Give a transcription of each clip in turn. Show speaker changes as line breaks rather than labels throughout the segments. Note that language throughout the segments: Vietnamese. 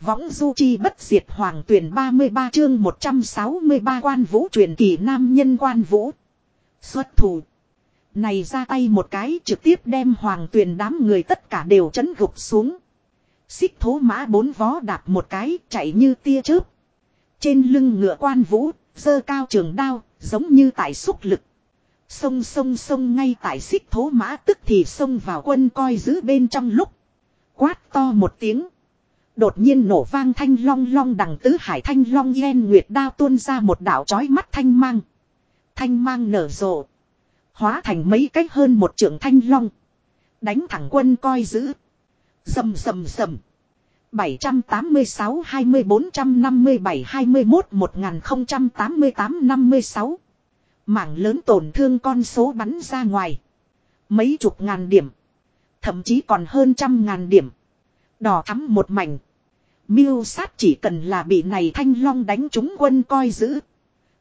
Võng du chi bất diệt hoàng tuyển 33 chương 163 quan vũ truyền kỳ nam nhân quan vũ. Xuất thủ. Này ra tay một cái trực tiếp đem hoàng tuyển đám người tất cả đều chấn gục xuống. Xích thố mã bốn vó đạp một cái chạy như tia chớp. Trên lưng ngựa quan vũ, dơ cao trường đao, giống như tại xúc lực. Sông sông sông ngay tại xích thố mã tức thì xông vào quân coi giữ bên trong lúc. Quát to một tiếng. Đột nhiên nổ vang thanh long long đằng tứ hải thanh long yen nguyệt đao tuôn ra một đảo chói mắt thanh mang. Thanh mang nở rộ. Hóa thành mấy cách hơn một trưởng thanh long. Đánh thẳng quân coi giữ. Dầm dầm dầm. 786 20 457 21 1088 56 Mảng lớn tổn thương con số bắn ra ngoài. Mấy chục ngàn điểm. Thậm chí còn hơn trăm ngàn điểm. Đỏ thắm một mảnh. Miêu sát chỉ cần là bị này thanh long đánh trúng quân coi giữ.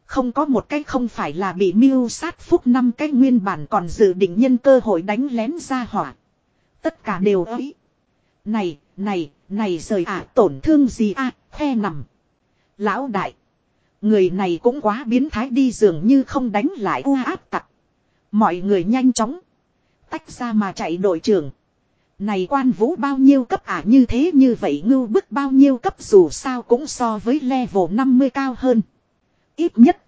Không có một cái không phải là bị miêu sát phúc năm cái nguyên bản còn dự định nhân cơ hội đánh lén ra hỏa. Tất cả đều ấy. Này, này, này rời à tổn thương gì à, khe nằm. Lão đại. Người này cũng quá biến thái đi dường như không đánh lại u áp tặc. Mọi người nhanh chóng. Tách ra mà chạy đội trưởng. Này quan vũ bao nhiêu cấp ả à như thế như vậy ngưu bức bao nhiêu cấp dù sao cũng so với level 50 cao hơn. Ít nhất.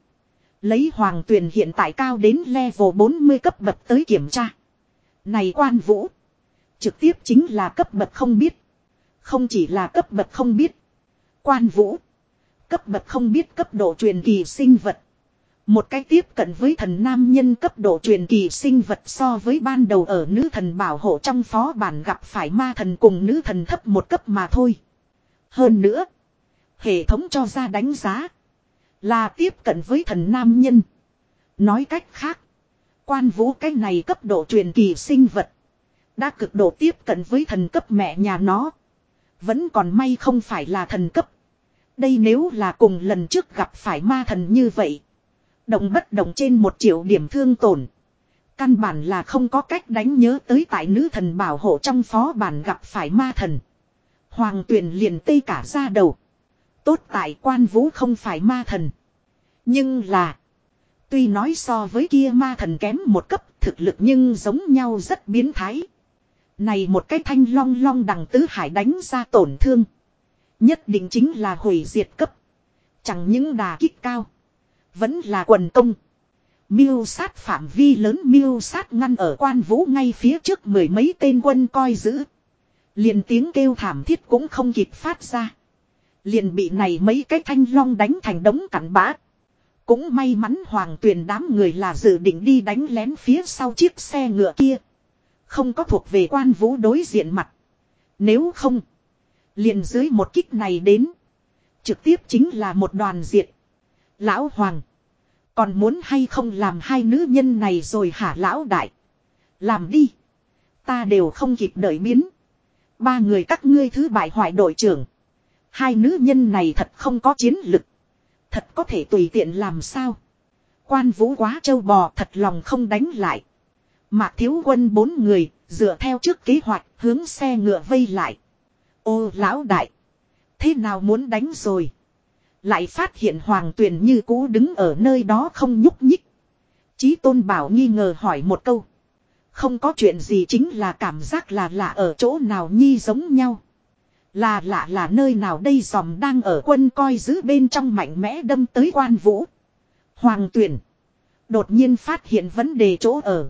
Lấy hoàng tuyền hiện tại cao đến level 40 cấp bậc tới kiểm tra. Này quan vũ. Trực tiếp chính là cấp bậc không biết. Không chỉ là cấp bậc không biết. Quan vũ. Cấp bậc không biết cấp độ truyền kỳ sinh vật. Một cái tiếp cận với thần nam nhân cấp độ truyền kỳ sinh vật so với ban đầu ở nữ thần bảo hộ trong phó bản gặp phải ma thần cùng nữ thần thấp một cấp mà thôi. Hơn nữa, hệ thống cho ra đánh giá là tiếp cận với thần nam nhân. Nói cách khác, quan vũ cái này cấp độ truyền kỳ sinh vật đã cực độ tiếp cận với thần cấp mẹ nhà nó. Vẫn còn may không phải là thần cấp. Đây nếu là cùng lần trước gặp phải ma thần như vậy. Động bất động trên một triệu điểm thương tổn. Căn bản là không có cách đánh nhớ tới tại nữ thần bảo hộ trong phó bản gặp phải ma thần. Hoàng tuyển liền tây cả ra đầu. Tốt tại quan vũ không phải ma thần. Nhưng là. Tuy nói so với kia ma thần kém một cấp, thực lực nhưng giống nhau rất biến thái. Này một cái thanh long long đằng tứ hải đánh ra tổn thương. Nhất định chính là hủy diệt cấp. Chẳng những đà kích cao. Vẫn là quần công. Miêu sát phạm vi lớn miêu sát ngăn ở quan vũ ngay phía trước mười mấy tên quân coi giữ. Liền tiếng kêu thảm thiết cũng không kịp phát ra. Liền bị này mấy cái thanh long đánh thành đống cặn bã. Cũng may mắn hoàng tuyền đám người là dự định đi đánh lén phía sau chiếc xe ngựa kia. Không có thuộc về quan vũ đối diện mặt. Nếu không. Liền dưới một kích này đến. Trực tiếp chính là một đoàn diệt. Lão Hoàng. Còn muốn hay không làm hai nữ nhân này rồi hả lão đại. Làm đi. Ta đều không kịp đợi biến. Ba người các ngươi thứ bại hoại đội trưởng. Hai nữ nhân này thật không có chiến lực. Thật có thể tùy tiện làm sao. Quan vũ quá trâu bò thật lòng không đánh lại. Mạc thiếu quân bốn người, dựa theo trước kế hoạch, hướng xe ngựa vây lại. Ô lão đại. Thế nào muốn đánh rồi? Lại phát hiện hoàng tuyền như cũ đứng ở nơi đó không nhúc nhích. Chí tôn bảo nghi ngờ hỏi một câu. Không có chuyện gì chính là cảm giác là lạ ở chỗ nào nhi giống nhau. Là lạ là nơi nào đây dòm đang ở quân coi giữ bên trong mạnh mẽ đâm tới quan vũ. Hoàng tuyển. Đột nhiên phát hiện vấn đề chỗ ở.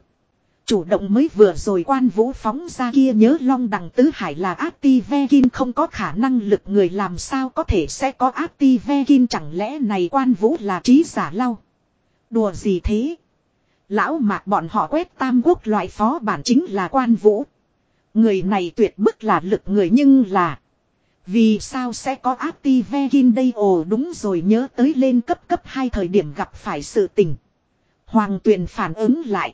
Chủ động mới vừa rồi quan vũ phóng ra kia nhớ long đằng tứ hải là Ativekin không có khả năng lực người làm sao có thể sẽ có Ativekin chẳng lẽ này quan vũ là trí giả lau. Đùa gì thế? Lão mạc bọn họ quét tam quốc loại phó bản chính là quan vũ. Người này tuyệt bức là lực người nhưng là. Vì sao sẽ có Ativekin đây ồ, đúng rồi, nhớ tới lên cấp cấp hai thời điểm gặp phải sự tình. Hoàng tuyền phản ứng lại.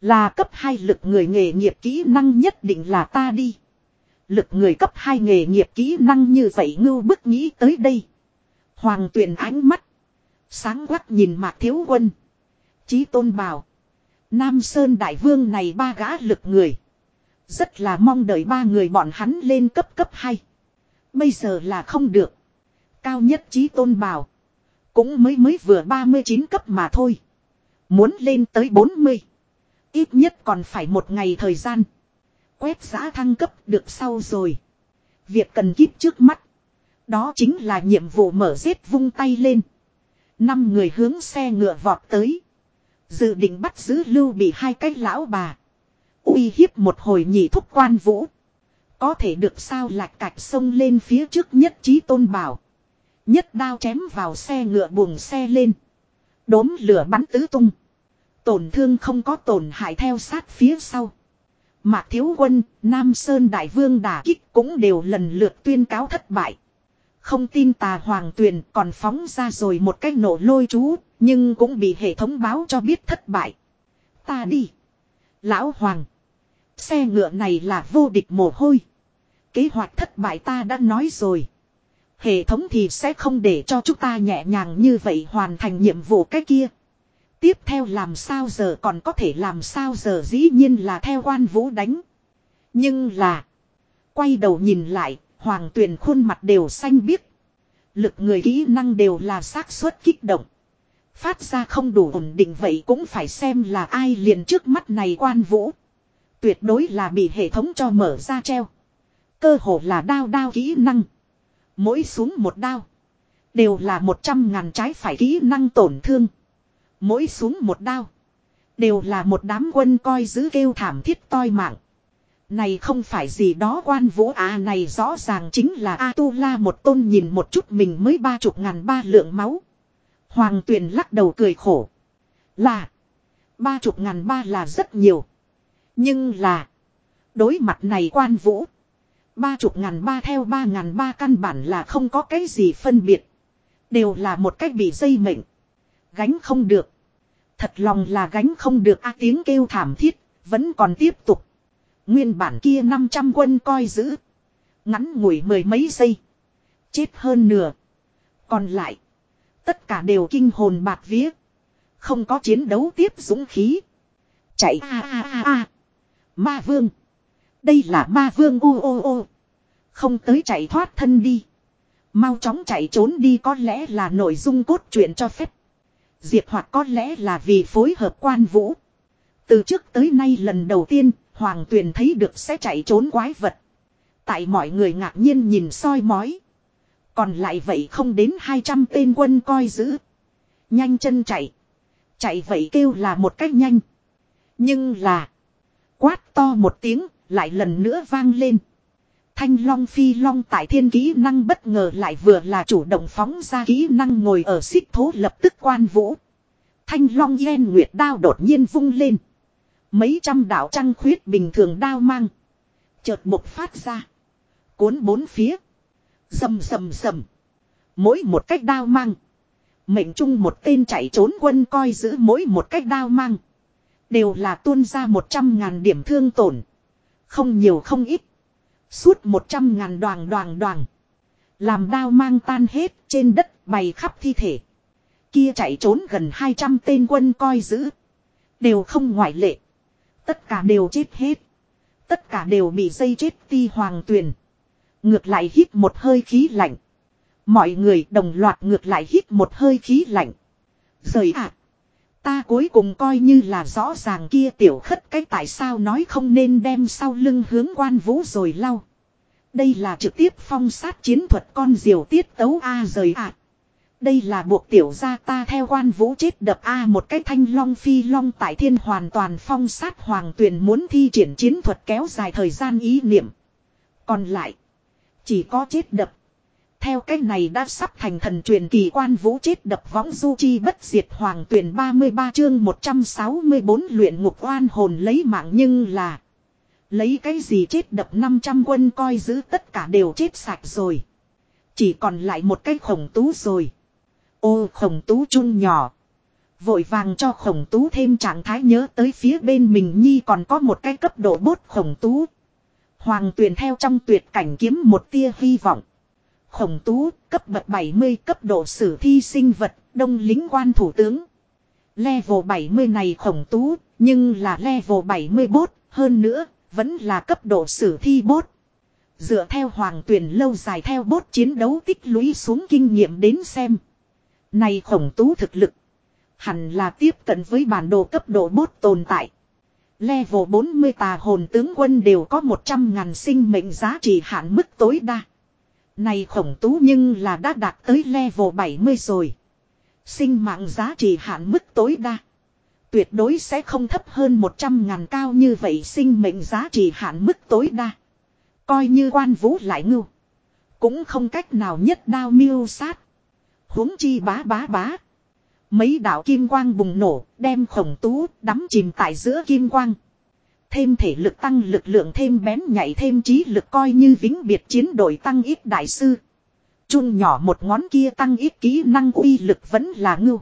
Là cấp 2 lực người nghề nghiệp kỹ năng nhất định là ta đi. Lực người cấp 2 nghề nghiệp kỹ năng như vậy ngưu bức nghĩ tới đây. Hoàng tuyển ánh mắt. Sáng quắc nhìn mạc thiếu quân. Chí tôn bảo. Nam Sơn Đại Vương này ba gã lực người. Rất là mong đợi ba người bọn hắn lên cấp cấp 2. Bây giờ là không được. Cao nhất trí tôn bảo Cũng mới mới vừa 39 cấp mà thôi. Muốn lên tới 40. Ít nhất còn phải một ngày thời gian. Quét giã thăng cấp được sau rồi. Việc cần kíp trước mắt. Đó chính là nhiệm vụ mở giết vung tay lên. Năm người hướng xe ngựa vọt tới. Dự định bắt giữ lưu bị hai cái lão bà. uy hiếp một hồi nhị thúc quan vũ. Có thể được sao lạch cạch sông lên phía trước nhất trí tôn bảo. Nhất đao chém vào xe ngựa buồng xe lên. Đốm lửa bắn tứ tung. Tổn thương không có tổn hại theo sát phía sau. Mạc Thiếu Quân, Nam Sơn Đại Vương đả kích cũng đều lần lượt tuyên cáo thất bại. Không tin tà hoàng tuyền còn phóng ra rồi một cách nổ lôi chú, nhưng cũng bị hệ thống báo cho biết thất bại. Ta đi. Lão Hoàng. Xe ngựa này là vô địch mồ hôi. Kế hoạch thất bại ta đã nói rồi. Hệ thống thì sẽ không để cho chúng ta nhẹ nhàng như vậy hoàn thành nhiệm vụ cái kia. Tiếp theo làm sao giờ còn có thể làm sao giờ dĩ nhiên là theo quan vũ đánh. Nhưng là. Quay đầu nhìn lại, hoàng tuyền khuôn mặt đều xanh biếc. Lực người kỹ năng đều là xác suất kích động. Phát ra không đủ ổn định vậy cũng phải xem là ai liền trước mắt này quan vũ. Tuyệt đối là bị hệ thống cho mở ra treo. Cơ hồ là đao đao kỹ năng. Mỗi xuống một đao. Đều là một trăm ngàn trái phải kỹ năng tổn thương. Mỗi xuống một đao. Đều là một đám quân coi giữ kêu thảm thiết toi mạng. Này không phải gì đó quan vũ à này rõ ràng chính là A-tu-la một tôn nhìn một chút mình mới ba chục ngàn ba lượng máu. Hoàng tuyền lắc đầu cười khổ. Là. Ba chục ngàn ba là rất nhiều. Nhưng là. Đối mặt này quan vũ. Ba chục ngàn ba theo ba ngàn ba căn bản là không có cái gì phân biệt. Đều là một cách bị dây mệnh. Gánh không được. Thật lòng là gánh không được a, tiếng kêu thảm thiết. Vẫn còn tiếp tục. Nguyên bản kia 500 quân coi giữ. Ngắn ngủi mười mấy giây. Chết hơn nửa. Còn lại. Tất cả đều kinh hồn bạc vía. Không có chiến đấu tiếp dũng khí. Chạy, a a a a. Ma vương. Đây là ma vương u ô ô. Không tới chạy thoát thân đi. Mau chóng chạy trốn đi, có lẽ là nội dung cốt truyện cho phép. Diệp hoạt có lẽ là vì phối hợp quan vũ. Từ trước tới nay lần đầu tiên, Hoàng Tuyền thấy được sẽ chạy trốn quái vật. Tại mọi người ngạc nhiên nhìn soi mói. Còn lại vậy không đến 200 tên quân coi giữ. Nhanh chân chạy. Chạy vậy kêu là một cách nhanh. Nhưng là. Quát to một tiếng, lại lần nữa vang lên. Thanh Long Phi Long tại thiên kỹ năng bất ngờ lại vừa là chủ động phóng ra kỹ năng ngồi ở xích thố lập tức quan vũ. Thanh Long Yên Nguyệt đao đột nhiên vung lên. Mấy trăm đạo trăng khuyết bình thường đao mang. Chợt bộc phát ra. Cuốn bốn phía. Dầm dầm dầm. Mỗi một cách đao mang. Mệnh chung một tên chạy trốn quân coi giữ mỗi một cách đao mang. Đều là tuôn ra một trăm ngàn điểm thương tổn. Không nhiều không ít. Suốt một trăm ngàn đoàn đoàn đoàn. Làm đao mang tan hết trên đất bày khắp thi thể. Kia chạy trốn gần 200 tên quân coi giữ. Đều không ngoại lệ. Tất cả đều chết hết. Tất cả đều bị dây chết ti hoàng tuyền. Ngược lại hít một hơi khí lạnh. Mọi người đồng loạt ngược lại hít một hơi khí lạnh. Rời ạ. ta cuối cùng coi như là rõ ràng kia tiểu khất cái tại sao nói không nên đem sau lưng hướng quan vũ rồi lau. Đây là trực tiếp phong sát chiến thuật con diều tiết tấu A rời ạ. Đây là buộc tiểu gia ta theo quan vũ chết đập A một cái thanh long phi long tại thiên hoàn toàn phong sát hoàng tuyền muốn thi triển chiến thuật kéo dài thời gian ý niệm. Còn lại. Chỉ có chết đập. Theo cách này đã sắp thành thần truyền kỳ quan vũ chết đập võng du chi bất diệt hoàng tuyển 33 chương 164 luyện ngục oan hồn lấy mạng nhưng là. Lấy cái gì chết đập 500 quân coi giữ tất cả đều chết sạch rồi. Chỉ còn lại một cái khổng tú rồi. Ô khổng tú chun nhỏ. Vội vàng cho khổng tú thêm trạng thái nhớ tới phía bên mình nhi còn có một cái cấp độ bốt khổng tú. Hoàng tuyền theo trong tuyệt cảnh kiếm một tia hy vọng. Khổng tú, cấp bậc 70 cấp độ sử thi sinh vật, đông lính quan thủ tướng. Level 70 này khổng tú, nhưng là level 70 bốt, hơn nữa, vẫn là cấp độ sử thi bốt. Dựa theo hoàng tuyển lâu dài theo bốt chiến đấu tích lũy xuống kinh nghiệm đến xem. Này khổng tú thực lực. Hẳn là tiếp cận với bản đồ cấp độ bốt tồn tại. Level 40 tà hồn tướng quân đều có 100 ngàn sinh mệnh giá trị hạn mức tối đa. Này khổng tú nhưng là đã đạt tới level 70 rồi. Sinh mạng giá trị hạn mức tối đa. Tuyệt đối sẽ không thấp hơn 100 ngàn cao như vậy sinh mệnh giá trị hạn mức tối đa. Coi như quan vũ lại ngưu. Cũng không cách nào nhất đao miêu sát. huống chi bá bá bá. Mấy đạo kim quang bùng nổ, đem khổng tú đắm chìm tại giữa kim quang. Thêm thể lực tăng lực lượng thêm bén nhảy thêm trí lực coi như vĩnh biệt chiến đội tăng ít đại sư. Trung nhỏ một ngón kia tăng ít kỹ năng uy lực vẫn là ngưu.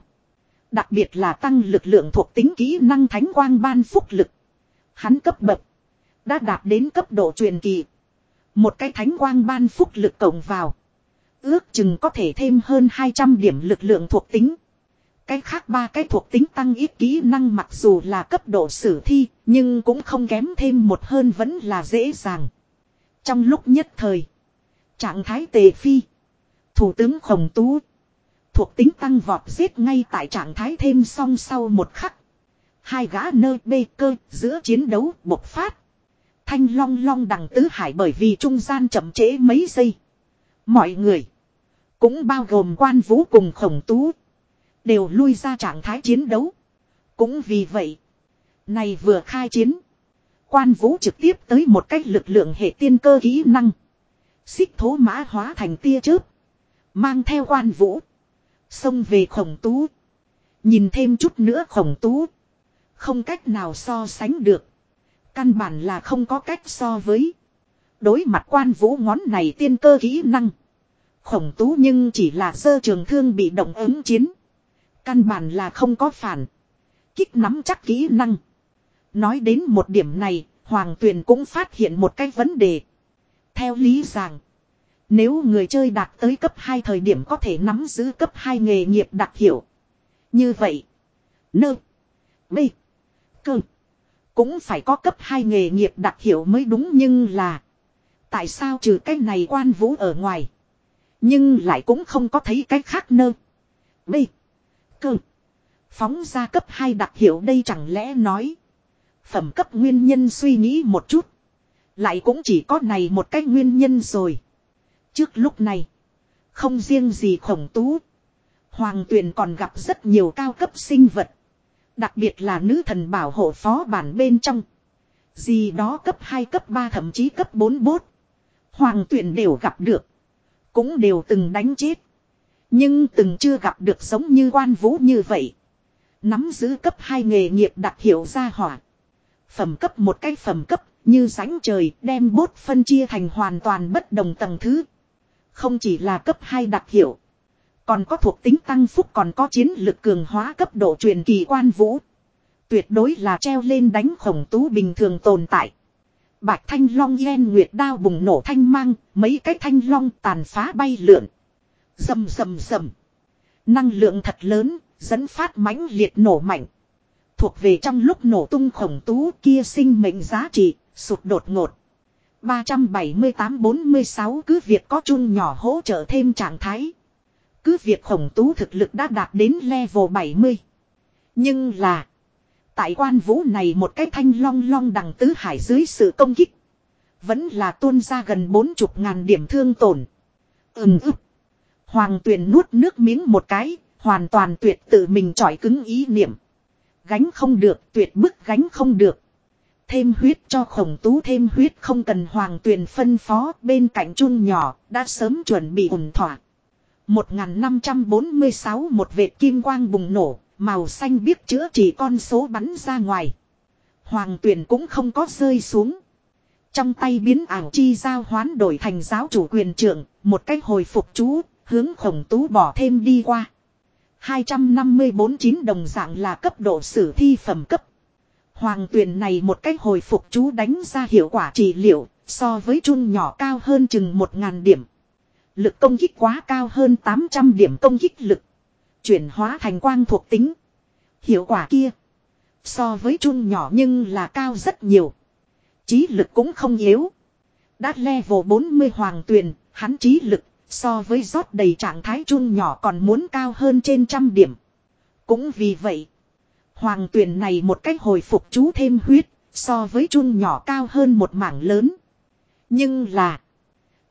Đặc biệt là tăng lực lượng thuộc tính kỹ năng thánh quang ban phúc lực. Hắn cấp bậc. Đã đạt đến cấp độ truyền kỳ. Một cái thánh quang ban phúc lực cộng vào. Ước chừng có thể thêm hơn 200 điểm lực lượng thuộc tính. Cái khác ba cái thuộc tính tăng ít kỹ năng mặc dù là cấp độ sử thi, nhưng cũng không kém thêm một hơn vẫn là dễ dàng. Trong lúc nhất thời, trạng thái tề phi, thủ tướng khổng tú, thuộc tính tăng vọt giết ngay tại trạng thái thêm song sau một khắc. Hai gã nơi bê cơ giữa chiến đấu bộc phát. Thanh long long đằng tứ hải bởi vì trung gian chậm trễ mấy giây. Mọi người, cũng bao gồm quan vũ cùng khổng tú Đều lui ra trạng thái chiến đấu. Cũng vì vậy. Này vừa khai chiến. Quan vũ trực tiếp tới một cách lực lượng hệ tiên cơ kỹ năng. Xích thố mã hóa thành tia chớp. Mang theo quan vũ. Xông về khổng tú. Nhìn thêm chút nữa khổng tú. Không cách nào so sánh được. Căn bản là không có cách so với. Đối mặt quan vũ ngón này tiên cơ kỹ năng. Khổng tú nhưng chỉ là sơ trường thương bị động ứng chiến. Căn bản là không có phản. Kích nắm chắc kỹ năng. Nói đến một điểm này, Hoàng Tuyền cũng phát hiện một cái vấn đề. Theo lý rằng, nếu người chơi đạt tới cấp 2 thời điểm có thể nắm giữ cấp 2 nghề nghiệp đặc hiệu. Như vậy, nơ, Bê. cơ, cũng phải có cấp 2 nghề nghiệp đặc hiệu mới đúng nhưng là Tại sao trừ cái này quan vũ ở ngoài Nhưng lại cũng không có thấy cái khác nơ Bê. Cơ. Phóng ra cấp 2 đặc hiệu đây chẳng lẽ nói. Phẩm cấp nguyên nhân suy nghĩ một chút. Lại cũng chỉ có này một cái nguyên nhân rồi. Trước lúc này. Không riêng gì khổng tú. Hoàng tuyền còn gặp rất nhiều cao cấp sinh vật. Đặc biệt là nữ thần bảo hộ phó bản bên trong. Gì đó cấp 2 cấp 3 thậm chí cấp 4 bốt. Hoàng tuyển đều gặp được. Cũng đều từng đánh chết. Nhưng từng chưa gặp được giống như quan vũ như vậy. Nắm giữ cấp hai nghề nghiệp đặc hiệu gia hỏa. Phẩm cấp một cái phẩm cấp như sánh trời đem bốt phân chia thành hoàn toàn bất đồng tầng thứ. Không chỉ là cấp hai đặc hiệu. Còn có thuộc tính tăng phúc còn có chiến lực cường hóa cấp độ truyền kỳ quan vũ. Tuyệt đối là treo lên đánh khổng tú bình thường tồn tại. Bạch thanh long yen nguyệt đao bùng nổ thanh mang, mấy cái thanh long tàn phá bay lượn. Dầm dầm dầm. Năng lượng thật lớn, dẫn phát mãnh liệt nổ mạnh. Thuộc về trong lúc nổ tung khổng tú kia sinh mệnh giá trị, sụt đột ngột. 378-46 cứ việc có chung nhỏ hỗ trợ thêm trạng thái. Cứ việc khổng tú thực lực đã đạt đến level 70. Nhưng là. Tại quan vũ này một cái thanh long long đằng tứ hải dưới sự công kích. Vẫn là tuôn ra gần 40 ngàn điểm thương tổn. Ừm ức. Hoàng tuyền nuốt nước miếng một cái, hoàn toàn tuyệt tự mình trỏi cứng ý niệm. Gánh không được, tuyệt bức gánh không được. Thêm huyết cho khổng tú thêm huyết không cần hoàng tuyền phân phó bên cạnh chun nhỏ, đã sớm chuẩn bị ổn thỏa. 1546 một vệt kim quang bùng nổ, màu xanh biết chữa chỉ con số bắn ra ngoài. Hoàng tuyền cũng không có rơi xuống. Trong tay biến ảo chi giao hoán đổi thành giáo chủ quyền trưởng, một cách hồi phục chú, hướng khổng tú bỏ thêm đi qua. 254 chín đồng dạng là cấp độ sử thi phẩm cấp. Hoàng Tuyền này một cách hồi phục chú đánh ra hiệu quả trị liệu, so với chun nhỏ cao hơn chừng 1.000 điểm. Lực công kích quá cao hơn 800 điểm công kích lực. Chuyển hóa thành quang thuộc tính. Hiệu quả kia. So với chun nhỏ nhưng là cao rất nhiều. trí lực cũng không yếu. Đã level 40 hoàng tuyền, hắn trí lực, so với rót đầy trạng thái chung nhỏ còn muốn cao hơn trên trăm điểm. Cũng vì vậy, hoàng tuyền này một cách hồi phục chú thêm huyết, so với chung nhỏ cao hơn một mảng lớn. Nhưng là,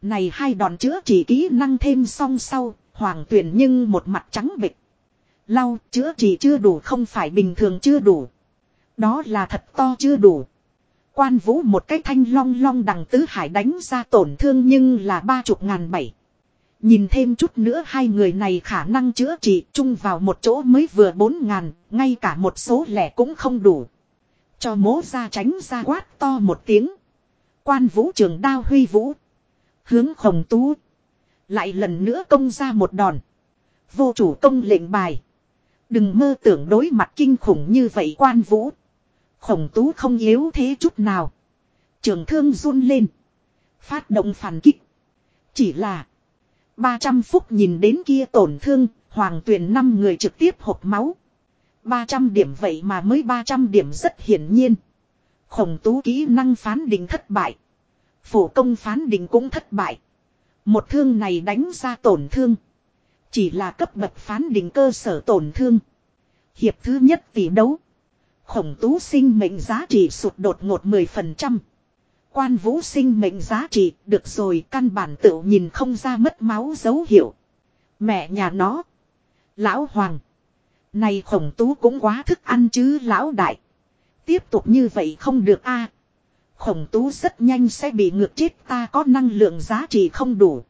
này hai đòn chữa chỉ kỹ năng thêm song sau, hoàng tuyền nhưng một mặt trắng bịch. Lau chữa chỉ chưa đủ không phải bình thường chưa đủ. Đó là thật to chưa đủ. Quan vũ một cái thanh long long đằng tứ hải đánh ra tổn thương nhưng là ba chục ngàn bảy. Nhìn thêm chút nữa hai người này khả năng chữa trị chung vào một chỗ mới vừa bốn ngàn, ngay cả một số lẻ cũng không đủ. Cho mố ra tránh ra quát to một tiếng. Quan vũ trường đao huy vũ. Hướng khổng tú. Lại lần nữa công ra một đòn. Vô chủ công lệnh bài. Đừng mơ tưởng đối mặt kinh khủng như vậy quan vũ. Khổng tú không yếu thế chút nào. Trường thương run lên. Phát động phản kích. Chỉ là. 300 phút nhìn đến kia tổn thương. Hoàng tuyển 5 người trực tiếp hộp máu. 300 điểm vậy mà mới 300 điểm rất hiển nhiên. Khổng tú kỹ năng phán định thất bại. Phổ công phán định cũng thất bại. Một thương này đánh ra tổn thương. Chỉ là cấp bậc phán định cơ sở tổn thương. Hiệp thứ nhất tỷ đấu. Khổng tú sinh mệnh giá trị sụt đột ngột 10%. Quan vũ sinh mệnh giá trị, được rồi, căn bản tự nhìn không ra mất máu dấu hiệu. Mẹ nhà nó. Lão Hoàng. Này khổng tú cũng quá thức ăn chứ lão đại. Tiếp tục như vậy không được a Khổng tú rất nhanh sẽ bị ngược chết, ta có năng lượng giá trị không đủ.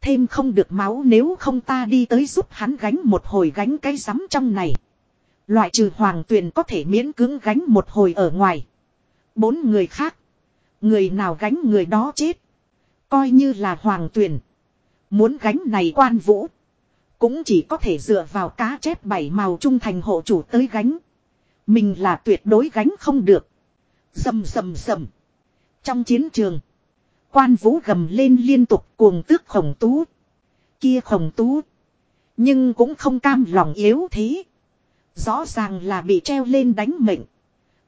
Thêm không được máu nếu không ta đi tới giúp hắn gánh một hồi gánh cái rắm trong này. Loại trừ hoàng tuyền có thể miễn cưỡng gánh một hồi ở ngoài. Bốn người khác. Người nào gánh người đó chết. Coi như là hoàng tuyền. Muốn gánh này quan vũ. Cũng chỉ có thể dựa vào cá chép bảy màu trung thành hộ chủ tới gánh. Mình là tuyệt đối gánh không được. Dầm dầm dầm. Trong chiến trường. Quan vũ gầm lên liên tục cuồng tước khổng tú. Kia khổng tú. Nhưng cũng không cam lòng yếu thế. Rõ ràng là bị treo lên đánh mệnh.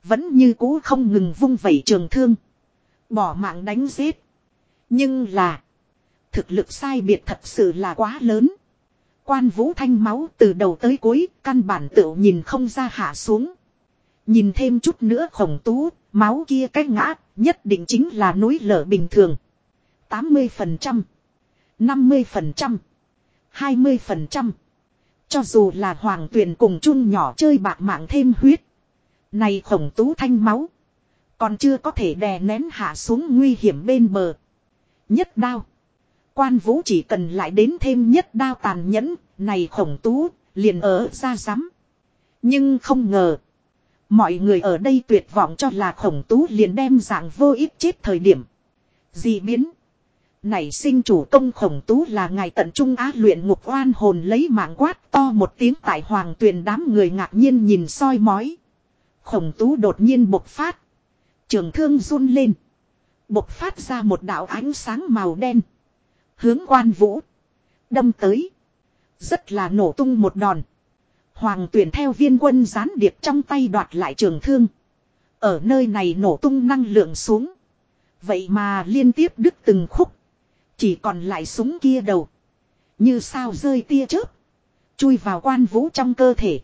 Vẫn như cũ không ngừng vung vẩy trường thương. Bỏ mạng đánh giết. Nhưng là. Thực lực sai biệt thật sự là quá lớn. Quan vũ thanh máu từ đầu tới cuối. Căn bản tựu nhìn không ra hạ xuống. Nhìn thêm chút nữa khổng tú. Máu kia cách ngã. Nhất định chính là núi lở bình thường. 80%. 50%. 20%. Cho dù là hoàng tuyền cùng chung nhỏ chơi bạc mạng thêm huyết. Này khổng tú thanh máu. Còn chưa có thể đè nén hạ xuống nguy hiểm bên bờ. Nhất đao. Quan vũ chỉ cần lại đến thêm nhất đao tàn nhẫn. Này khổng tú, liền ở ra rắm. Nhưng không ngờ. Mọi người ở đây tuyệt vọng cho là khổng tú liền đem dạng vô ích chết thời điểm. Dị biến. Nảy sinh chủ công khổng tú là ngài tận trung á luyện ngục oan hồn lấy mạng quát to một tiếng tại hoàng tuyền đám người ngạc nhiên nhìn soi mói. Khổng tú đột nhiên bộc phát. Trường thương run lên. Bộc phát ra một đạo ánh sáng màu đen. Hướng quan vũ. Đâm tới. Rất là nổ tung một đòn. Hoàng tuyển theo viên quân gián điệp trong tay đoạt lại trường thương. Ở nơi này nổ tung năng lượng xuống. Vậy mà liên tiếp đứt từng khúc. Chỉ còn lại súng kia đầu. Như sao rơi tia chớp. Chui vào quan vũ trong cơ thể.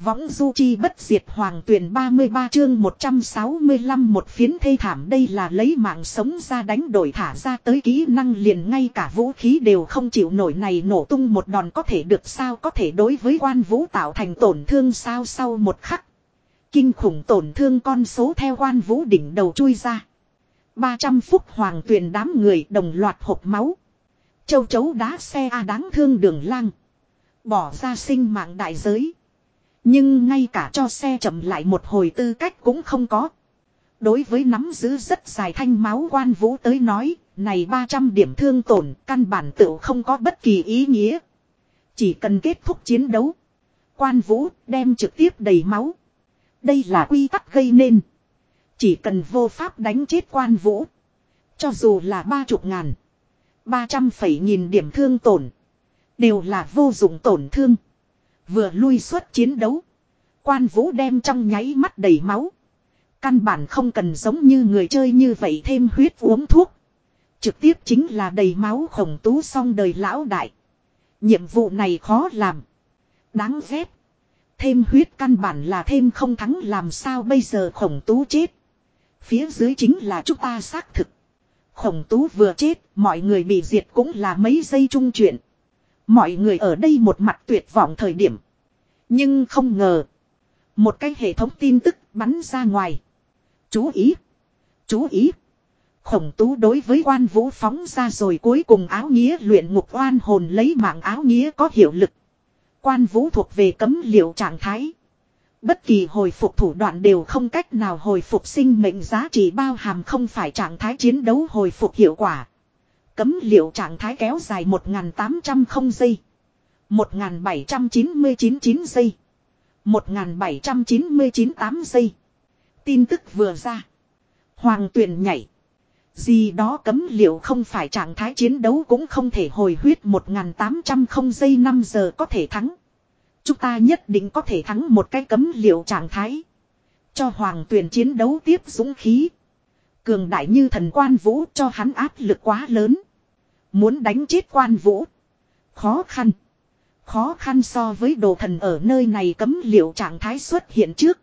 Võng du chi bất diệt hoàng tuyển 33 chương 165 một phiến thê thảm đây là lấy mạng sống ra đánh đổi thả ra tới kỹ năng liền ngay cả vũ khí đều không chịu nổi này nổ tung một đòn có thể được sao có thể đối với quan vũ tạo thành tổn thương sao sau một khắc. Kinh khủng tổn thương con số theo quan vũ đỉnh đầu chui ra. 300 phút hoàng tuyển đám người đồng loạt hộp máu. Châu chấu đá xe A đáng thương đường lang. Bỏ ra sinh mạng đại giới. Nhưng ngay cả cho xe chậm lại một hồi tư cách cũng không có. Đối với nắm giữ rất dài thanh máu quan vũ tới nói, này 300 điểm thương tổn, căn bản tự không có bất kỳ ý nghĩa. Chỉ cần kết thúc chiến đấu. Quan vũ đem trực tiếp đầy máu. Đây là quy tắc gây nên. Chỉ cần vô pháp đánh chết quan vũ. Cho dù là ba chục ngàn. Ba trăm phẩy nghìn điểm thương tổn. Đều là vô dụng tổn thương. Vừa lui suốt chiến đấu. Quan vũ đem trong nháy mắt đầy máu. Căn bản không cần giống như người chơi như vậy thêm huyết uống thuốc. Trực tiếp chính là đầy máu khổng tú song đời lão đại. Nhiệm vụ này khó làm. Đáng ghét. Thêm huyết căn bản là thêm không thắng làm sao bây giờ khổng tú chết. Phía dưới chính là chúng ta xác thực. Khổng tú vừa chết, mọi người bị diệt cũng là mấy giây trung chuyện. Mọi người ở đây một mặt tuyệt vọng thời điểm. Nhưng không ngờ. Một cái hệ thống tin tức bắn ra ngoài. Chú ý. Chú ý. Khổng tú đối với quan vũ phóng ra rồi cuối cùng áo nghĩa luyện ngục oan hồn lấy mạng áo nghĩa có hiệu lực. Quan vũ thuộc về cấm liệu trạng thái. Bất kỳ hồi phục thủ đoạn đều không cách nào hồi phục sinh mệnh giá trị bao hàm không phải trạng thái chiến đấu hồi phục hiệu quả. Cấm liệu trạng thái kéo dài 1.800 không giây. 1.799 giây. 1.799 8 giây. Tin tức vừa ra. Hoàng tuyển nhảy. Gì đó cấm liệu không phải trạng thái chiến đấu cũng không thể hồi huyết 1.800 không giây 5 giờ có thể thắng. Chúng ta nhất định có thể thắng một cái cấm liệu trạng thái. Cho hoàng tuyển chiến đấu tiếp dũng khí. Cường đại như thần quan vũ cho hắn áp lực quá lớn. Muốn đánh chết quan vũ. Khó khăn. Khó khăn so với đồ thần ở nơi này cấm liệu trạng thái xuất hiện trước.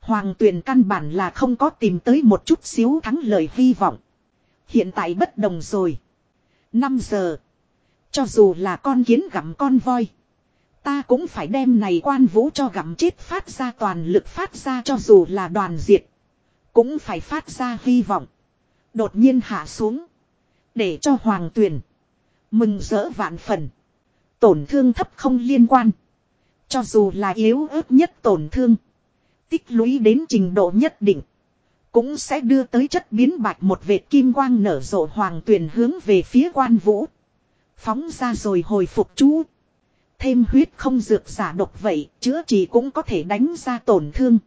Hoàng tuyển căn bản là không có tìm tới một chút xíu thắng lợi hy vọng. Hiện tại bất đồng rồi. 5 giờ. Cho dù là con kiến gặm con voi. Ta cũng phải đem này quan vũ cho gặm chết phát ra toàn lực phát ra cho dù là đoàn diệt. Cũng phải phát ra hy vọng. Đột nhiên hạ xuống. Để cho hoàng tuyển. Mừng rỡ vạn phần. Tổn thương thấp không liên quan. Cho dù là yếu ớt nhất tổn thương. Tích lũy đến trình độ nhất định. Cũng sẽ đưa tới chất biến bạch một vệt kim quang nở rộ hoàng tuyển hướng về phía quan vũ. Phóng ra rồi hồi phục chú. Thêm huyết không dược giả độc vậy, chữa trị cũng có thể đánh ra tổn thương.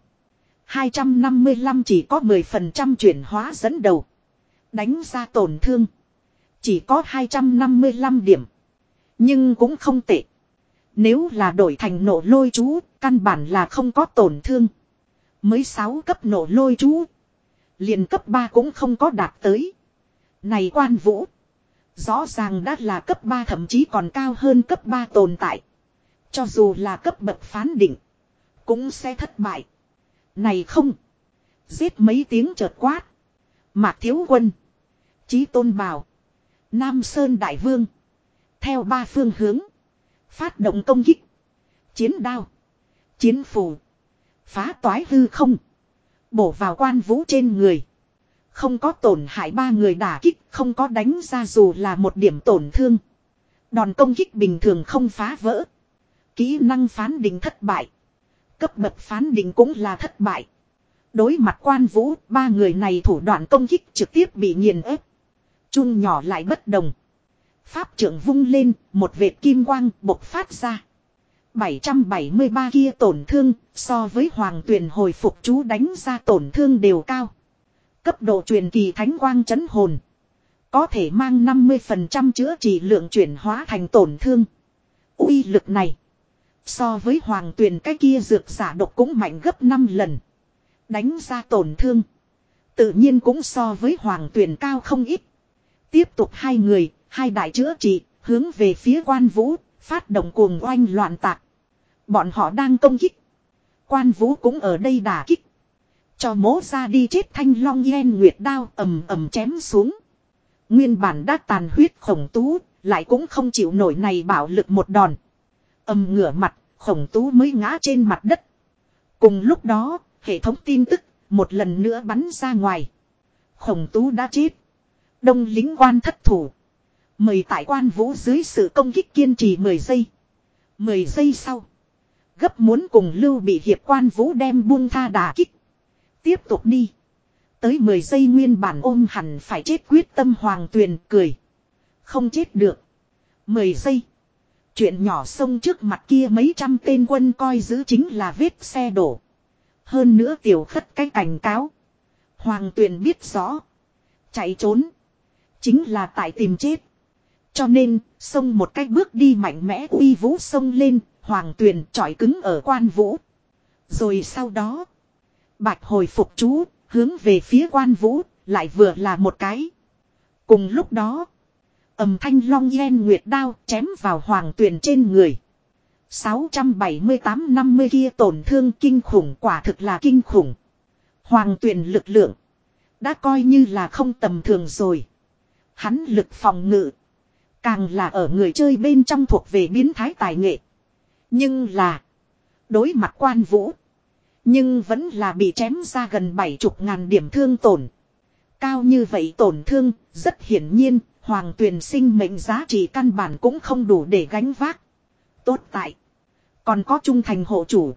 255 chỉ có 10% chuyển hóa dẫn đầu. Đánh ra tổn thương. Chỉ có 255 điểm. Nhưng cũng không tệ. Nếu là đổi thành nổ lôi chú, căn bản là không có tổn thương. Mới 6 cấp nổ lôi chú. liền cấp 3 cũng không có đạt tới. Này quan vũ. Rõ ràng đã là cấp 3 thậm chí còn cao hơn cấp 3 tồn tại. Cho dù là cấp bậc phán định. Cũng sẽ thất bại. Này không. Giết mấy tiếng chợt quát. Mạc thiếu quân. Chí tôn bảo. Nam Sơn Đại Vương. Theo ba phương hướng. Phát động công kích. Chiến đao. Chiến phù. Phá toái hư không. Bổ vào quan vũ trên người. Không có tổn hại ba người đả kích. Không có đánh ra dù là một điểm tổn thương. Đòn công kích bình thường không phá vỡ. Kỹ năng phán định thất bại. Cấp bậc phán định cũng là thất bại. Đối mặt quan vũ, ba người này thủ đoạn công kích trực tiếp bị nghiền ép. Chun nhỏ lại bất đồng. Pháp trưởng vung lên, một vệt kim quang bộc phát ra. 773 kia tổn thương, so với hoàng tuyển hồi phục chú đánh ra tổn thương đều cao. Cấp độ truyền kỳ thánh quang chấn hồn. Có thể mang 50% chữa trị lượng chuyển hóa thành tổn thương. uy lực này. So với hoàng tuyển cái kia dược giả độc cũng mạnh gấp 5 lần. Đánh ra tổn thương. Tự nhiên cũng so với hoàng tuyển cao không ít. Tiếp tục hai người, hai đại chữa trị, hướng về phía quan vũ, phát động cuồng oanh loạn tạc. Bọn họ đang công kích. Quan vũ cũng ở đây đả kích. Cho mố ra đi chết thanh long yen nguyệt đao ầm ầm chém xuống. Nguyên bản đã tàn huyết khổng tú, lại cũng không chịu nổi này bạo lực một đòn. ầm ngửa mặt, khổng tú mới ngã trên mặt đất. Cùng lúc đó, hệ thống tin tức, một lần nữa bắn ra ngoài. Khổng tú đã chết. Đông lính quan thất thủ. Mời tại quan vũ dưới sự công kích kiên trì 10 giây. 10 giây sau. Gấp muốn cùng lưu bị hiệp quan vũ đem buông tha đà kích. Tiếp tục đi. Tới 10 giây nguyên bản ôm hẳn phải chết quyết tâm hoàng tuyền cười. Không chết được. 10 giây. Chuyện nhỏ sông trước mặt kia mấy trăm tên quân coi giữ chính là vết xe đổ. Hơn nữa tiểu khất cái cảnh cáo. Hoàng tuyền biết rõ. Chạy trốn. Chính là tại tìm chết. Cho nên, sông một cách bước đi mạnh mẽ uy vũ sông lên, hoàng tuyền trọi cứng ở quan vũ. Rồi sau đó, bạch hồi phục chú, hướng về phía quan vũ, lại vừa là một cái. Cùng lúc đó. ầm thanh long yen nguyệt đao chém vào hoàng tuyền trên người. 678-50 kia tổn thương kinh khủng quả thực là kinh khủng. Hoàng tuyền lực lượng. Đã coi như là không tầm thường rồi. Hắn lực phòng ngự. Càng là ở người chơi bên trong thuộc về biến thái tài nghệ. Nhưng là. Đối mặt quan vũ. Nhưng vẫn là bị chém ra gần bảy chục ngàn điểm thương tổn. Cao như vậy tổn thương, rất hiển nhiên, hoàng tuyền sinh mệnh giá trị căn bản cũng không đủ để gánh vác. Tốt tại. Còn có trung thành hộ chủ.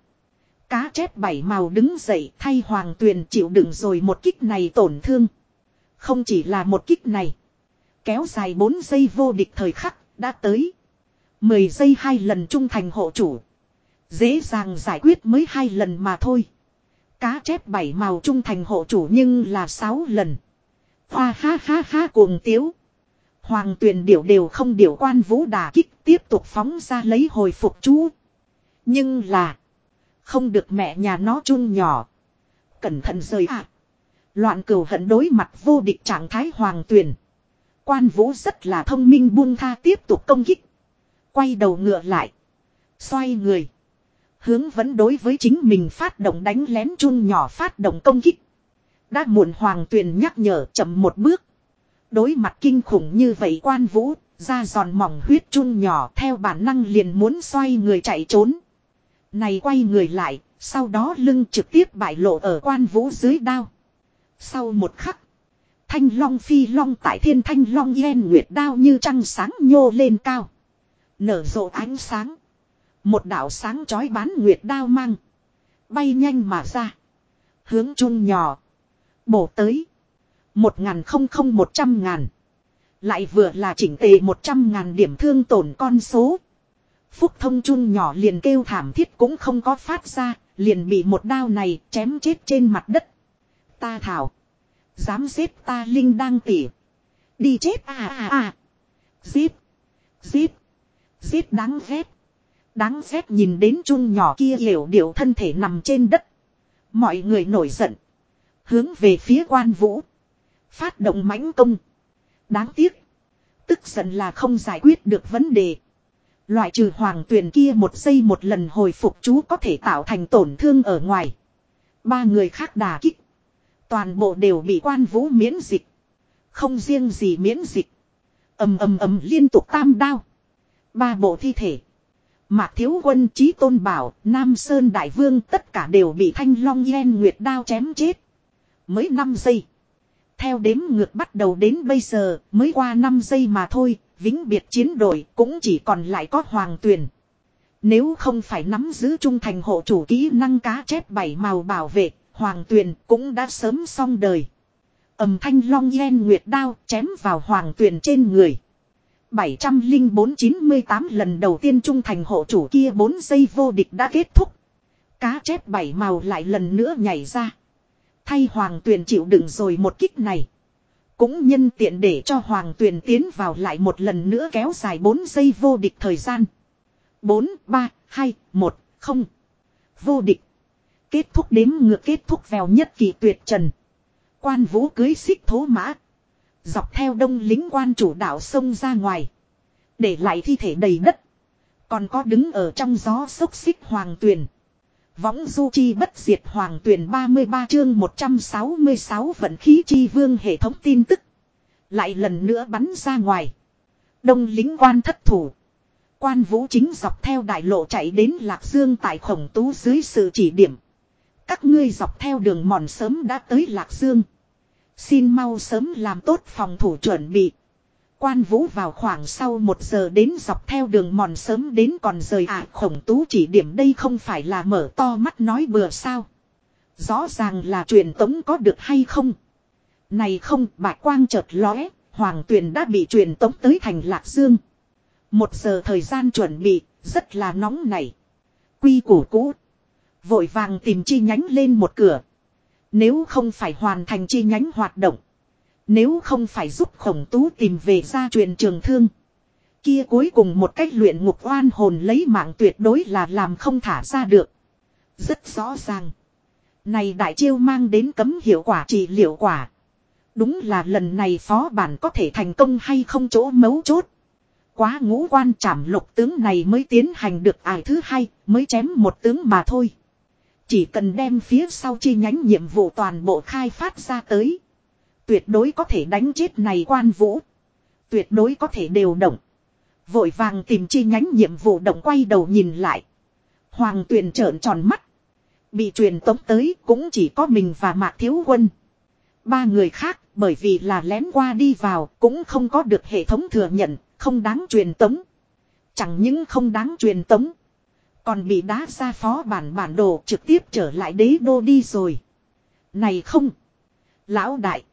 Cá chép bảy màu đứng dậy thay hoàng tuyền chịu đựng rồi một kích này tổn thương. Không chỉ là một kích này. Kéo dài 4 giây vô địch thời khắc, đã tới. 10 giây hai lần trung thành hộ chủ. Dễ dàng giải quyết mới hai lần mà thôi. Cá chép bảy màu trung thành hộ chủ nhưng là 6 lần. Hoa ha ha ha cuồng tiếu. Hoàng tuyền điểu đều không điểu quan vũ đà kích tiếp tục phóng ra lấy hồi phục chú. Nhưng là. Không được mẹ nhà nó chung nhỏ. Cẩn thận rời ạ. À. Loạn cừu hận đối mặt vô địch trạng thái hoàng tuyền. Quan vũ rất là thông minh buông tha tiếp tục công kích. Quay đầu ngựa lại. Xoay người. Hướng vẫn đối với chính mình phát động đánh lén chun nhỏ phát động công kích. Đã muộn hoàng tuyền nhắc nhở chậm một bước. Đối mặt kinh khủng như vậy quan vũ, ra giòn mỏng huyết chun nhỏ theo bản năng liền muốn xoay người chạy trốn. Này quay người lại, sau đó lưng trực tiếp bại lộ ở quan vũ dưới đao. Sau một khắc, thanh long phi long tại thiên thanh long yen nguyệt đao như trăng sáng nhô lên cao. Nở rộ ánh sáng. Một đạo sáng chói bán nguyệt đao mang. Bay nhanh mà ra. Hướng chung nhỏ. Bổ tới. Một ngàn không không một trăm ngàn. Lại vừa là chỉnh tề một trăm ngàn điểm thương tổn con số. Phúc thông chun nhỏ liền kêu thảm thiết cũng không có phát ra, liền bị một đao này chém chết trên mặt đất. Ta thảo. Dám giết ta linh đang tỉ. Đi chết à à à. Giết. Giết. Giết đáng ghét. Đáng ghét nhìn đến chun nhỏ kia hiểu điệu thân thể nằm trên đất. Mọi người nổi giận. Hướng về phía quan vũ. Phát động mãnh công. Đáng tiếc. Tức giận là không giải quyết được vấn đề. Loại trừ hoàng tuyển kia một giây một lần hồi phục chú có thể tạo thành tổn thương ở ngoài. Ba người khác đà kích. Toàn bộ đều bị quan vũ miễn dịch. Không riêng gì miễn dịch. ầm ầm ầm liên tục tam đao. Ba bộ thi thể. Mạc Thiếu Quân Chí Tôn Bảo, Nam Sơn Đại Vương tất cả đều bị Thanh Long Yen Nguyệt đao chém chết. Mới 5 giây. Theo đếm ngược bắt đầu đến bây giờ, mới qua 5 giây mà thôi, vĩnh biệt chiến đội cũng chỉ còn lại có hoàng tuyền. Nếu không phải nắm giữ trung thành hộ chủ kỹ năng cá chép bảy màu bảo vệ, hoàng tuyền cũng đã sớm xong đời. Ẩm thanh long yen nguyệt đao chém vào hoàng tuyền trên người. 704-98 lần đầu tiên trung thành hộ chủ kia 4 giây vô địch đã kết thúc. Cá chép bảy màu lại lần nữa nhảy ra. Thay hoàng tuyền chịu đựng rồi một kích này. Cũng nhân tiện để cho hoàng tuyền tiến vào lại một lần nữa kéo dài 4 giây vô địch thời gian. 4, 3, 2, 1, 0. Vô địch. Kết thúc đếm ngược kết thúc vèo nhất kỳ tuyệt trần. Quan vũ cưới xích thố mã. Dọc theo đông lính quan chủ đạo sông ra ngoài. Để lại thi thể đầy đất. Còn có đứng ở trong gió sốc xích hoàng tuyền. Võng du chi bất diệt hoàng tuyển 33 chương 166 vận khí chi vương hệ thống tin tức. Lại lần nữa bắn ra ngoài. Đông lính quan thất thủ. Quan vũ chính dọc theo đại lộ chạy đến Lạc Dương tại khổng tú dưới sự chỉ điểm. Các ngươi dọc theo đường mòn sớm đã tới Lạc Dương. Xin mau sớm làm tốt phòng thủ chuẩn bị. Quan vũ vào khoảng sau một giờ đến dọc theo đường mòn sớm đến còn rời ạ à, khổng tú chỉ điểm đây không phải là mở to mắt nói bừa sao. Rõ ràng là truyền tống có được hay không. Này không bạch quang chợt lóe, hoàng tuyền đã bị truyền tống tới thành Lạc Dương. Một giờ thời gian chuẩn bị, rất là nóng nảy. Quy củ cũ. Vội vàng tìm chi nhánh lên một cửa. Nếu không phải hoàn thành chi nhánh hoạt động. Nếu không phải giúp khổng tú tìm về gia truyền trường thương. Kia cuối cùng một cách luyện ngục oan hồn lấy mạng tuyệt đối là làm không thả ra được. Rất rõ ràng. Này đại chiêu mang đến cấm hiệu quả trị liệu quả. Đúng là lần này phó bản có thể thành công hay không chỗ mấu chốt. Quá ngũ quan trảm lục tướng này mới tiến hành được ải thứ hai, mới chém một tướng mà thôi. Chỉ cần đem phía sau chi nhánh nhiệm vụ toàn bộ khai phát ra tới. Tuyệt đối có thể đánh chết này quan vũ. Tuyệt đối có thể đều động. Vội vàng tìm chi nhánh nhiệm vụ động quay đầu nhìn lại. Hoàng tuyền trợn tròn mắt. Bị truyền tống tới cũng chỉ có mình và Mạc Thiếu Quân. Ba người khác bởi vì là lén qua đi vào cũng không có được hệ thống thừa nhận, không đáng truyền tống. Chẳng những không đáng truyền tống. Còn bị đá ra phó bản bản đồ trực tiếp trở lại đế đô đi rồi. Này không. Lão đại.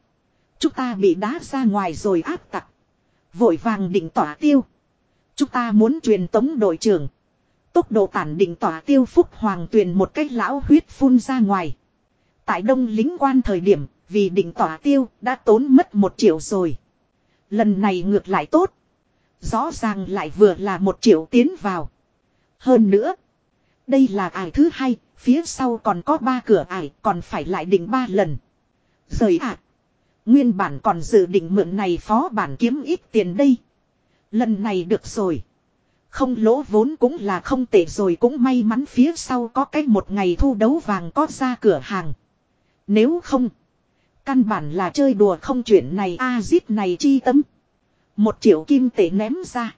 Chúng ta bị đá ra ngoài rồi áp tặc. Vội vàng định tỏa tiêu. Chúng ta muốn truyền tống đội trưởng. Tốc độ tản định tỏa tiêu phúc hoàng tuyền một cách lão huyết phun ra ngoài. Tại đông lính quan thời điểm, vì định tỏa tiêu, đã tốn mất một triệu rồi. Lần này ngược lại tốt. Rõ ràng lại vừa là một triệu tiến vào. Hơn nữa. Đây là ải thứ hai, phía sau còn có ba cửa ải, còn phải lại định ba lần. Rời ạ. Nguyên bản còn dự định mượn này phó bản kiếm ít tiền đây. Lần này được rồi. Không lỗ vốn cũng là không tệ rồi cũng may mắn phía sau có cái một ngày thu đấu vàng có ra cửa hàng. Nếu không. Căn bản là chơi đùa không chuyện này a à, này chi tấm, Một triệu kim tệ ném ra.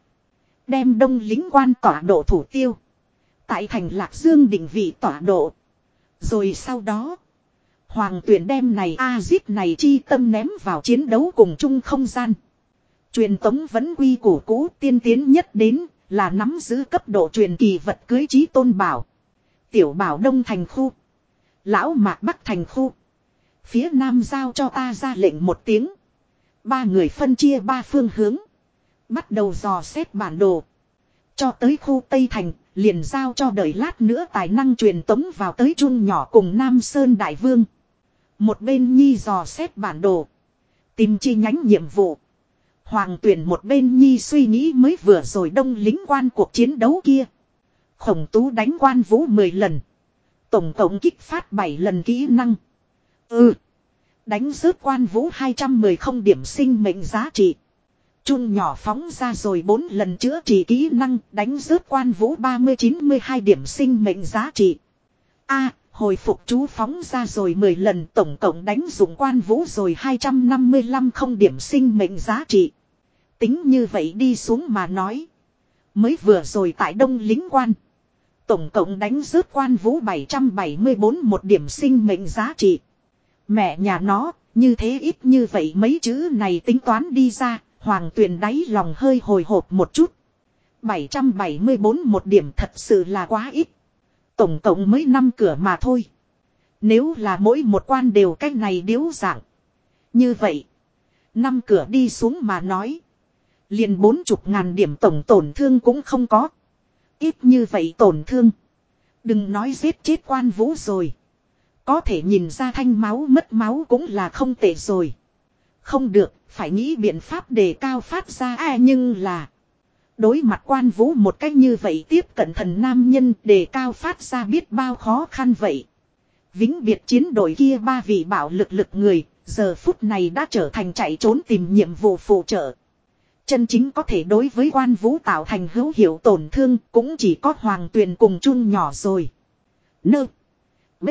Đem đông lính quan tỏa độ thủ tiêu. Tại thành Lạc Dương định vị tỏa độ. Rồi sau đó. Hoàng tuyển đem này a à, này chi tâm ném vào chiến đấu cùng chung không gian. Truyền tống vẫn quy củ cũ tiên tiến nhất đến là nắm giữ cấp độ truyền kỳ vật cưới trí tôn bảo. Tiểu bảo đông thành khu. Lão mạc bắc thành khu. Phía nam giao cho ta ra lệnh một tiếng. Ba người phân chia ba phương hướng. Bắt đầu dò xét bản đồ. Cho tới khu Tây Thành, liền giao cho đợi lát nữa tài năng truyền tống vào tới trung nhỏ cùng Nam Sơn Đại Vương. Một bên nhi dò xét bản đồ. Tìm chi nhánh nhiệm vụ. Hoàng tuyển một bên nhi suy nghĩ mới vừa rồi đông lính quan cuộc chiến đấu kia. Khổng tú đánh quan vũ 10 lần. Tổng cộng kích phát 7 lần kỹ năng. Ừ. Đánh rớt quan vũ 210 không điểm sinh mệnh giá trị. Chun nhỏ phóng ra rồi 4 lần chữa trị kỹ năng đánh rớt quan vũ 30-92 điểm sinh mệnh giá trị. A, hồi phục chú phóng ra rồi 10 lần tổng cộng đánh dụng quan vũ rồi 255 không điểm sinh mệnh giá trị. Tính như vậy đi xuống mà nói. Mới vừa rồi tại đông lính quan. Tổng cộng đánh rớt quan vũ 774 một điểm sinh mệnh giá trị. Mẹ nhà nó, như thế ít như vậy mấy chữ này tính toán đi ra, hoàng tuyền đáy lòng hơi hồi hộp một chút. 774 một điểm thật sự là quá ít. Tổng cộng mới 5 cửa mà thôi. Nếu là mỗi một quan đều cách này điếu dạng. Như vậy, năm cửa đi xuống mà nói. Liền bốn chục ngàn điểm tổng tổn thương cũng không có. Ít như vậy tổn thương. Đừng nói giết chết quan vũ rồi. Có thể nhìn ra thanh máu mất máu cũng là không tệ rồi. Không được, phải nghĩ biện pháp đề cao phát ra à nhưng là. Đối mặt quan vũ một cách như vậy tiếp cận thần nam nhân đề cao phát ra biết bao khó khăn vậy. Vĩnh biệt chiến đội kia ba vị bảo lực lực người, giờ phút này đã trở thành chạy trốn tìm nhiệm vụ phụ trợ. Chân chính có thể đối với quan vũ tạo thành hữu hiệu tổn thương cũng chỉ có hoàng tuyền cùng chung nhỏ rồi. Nơ. B.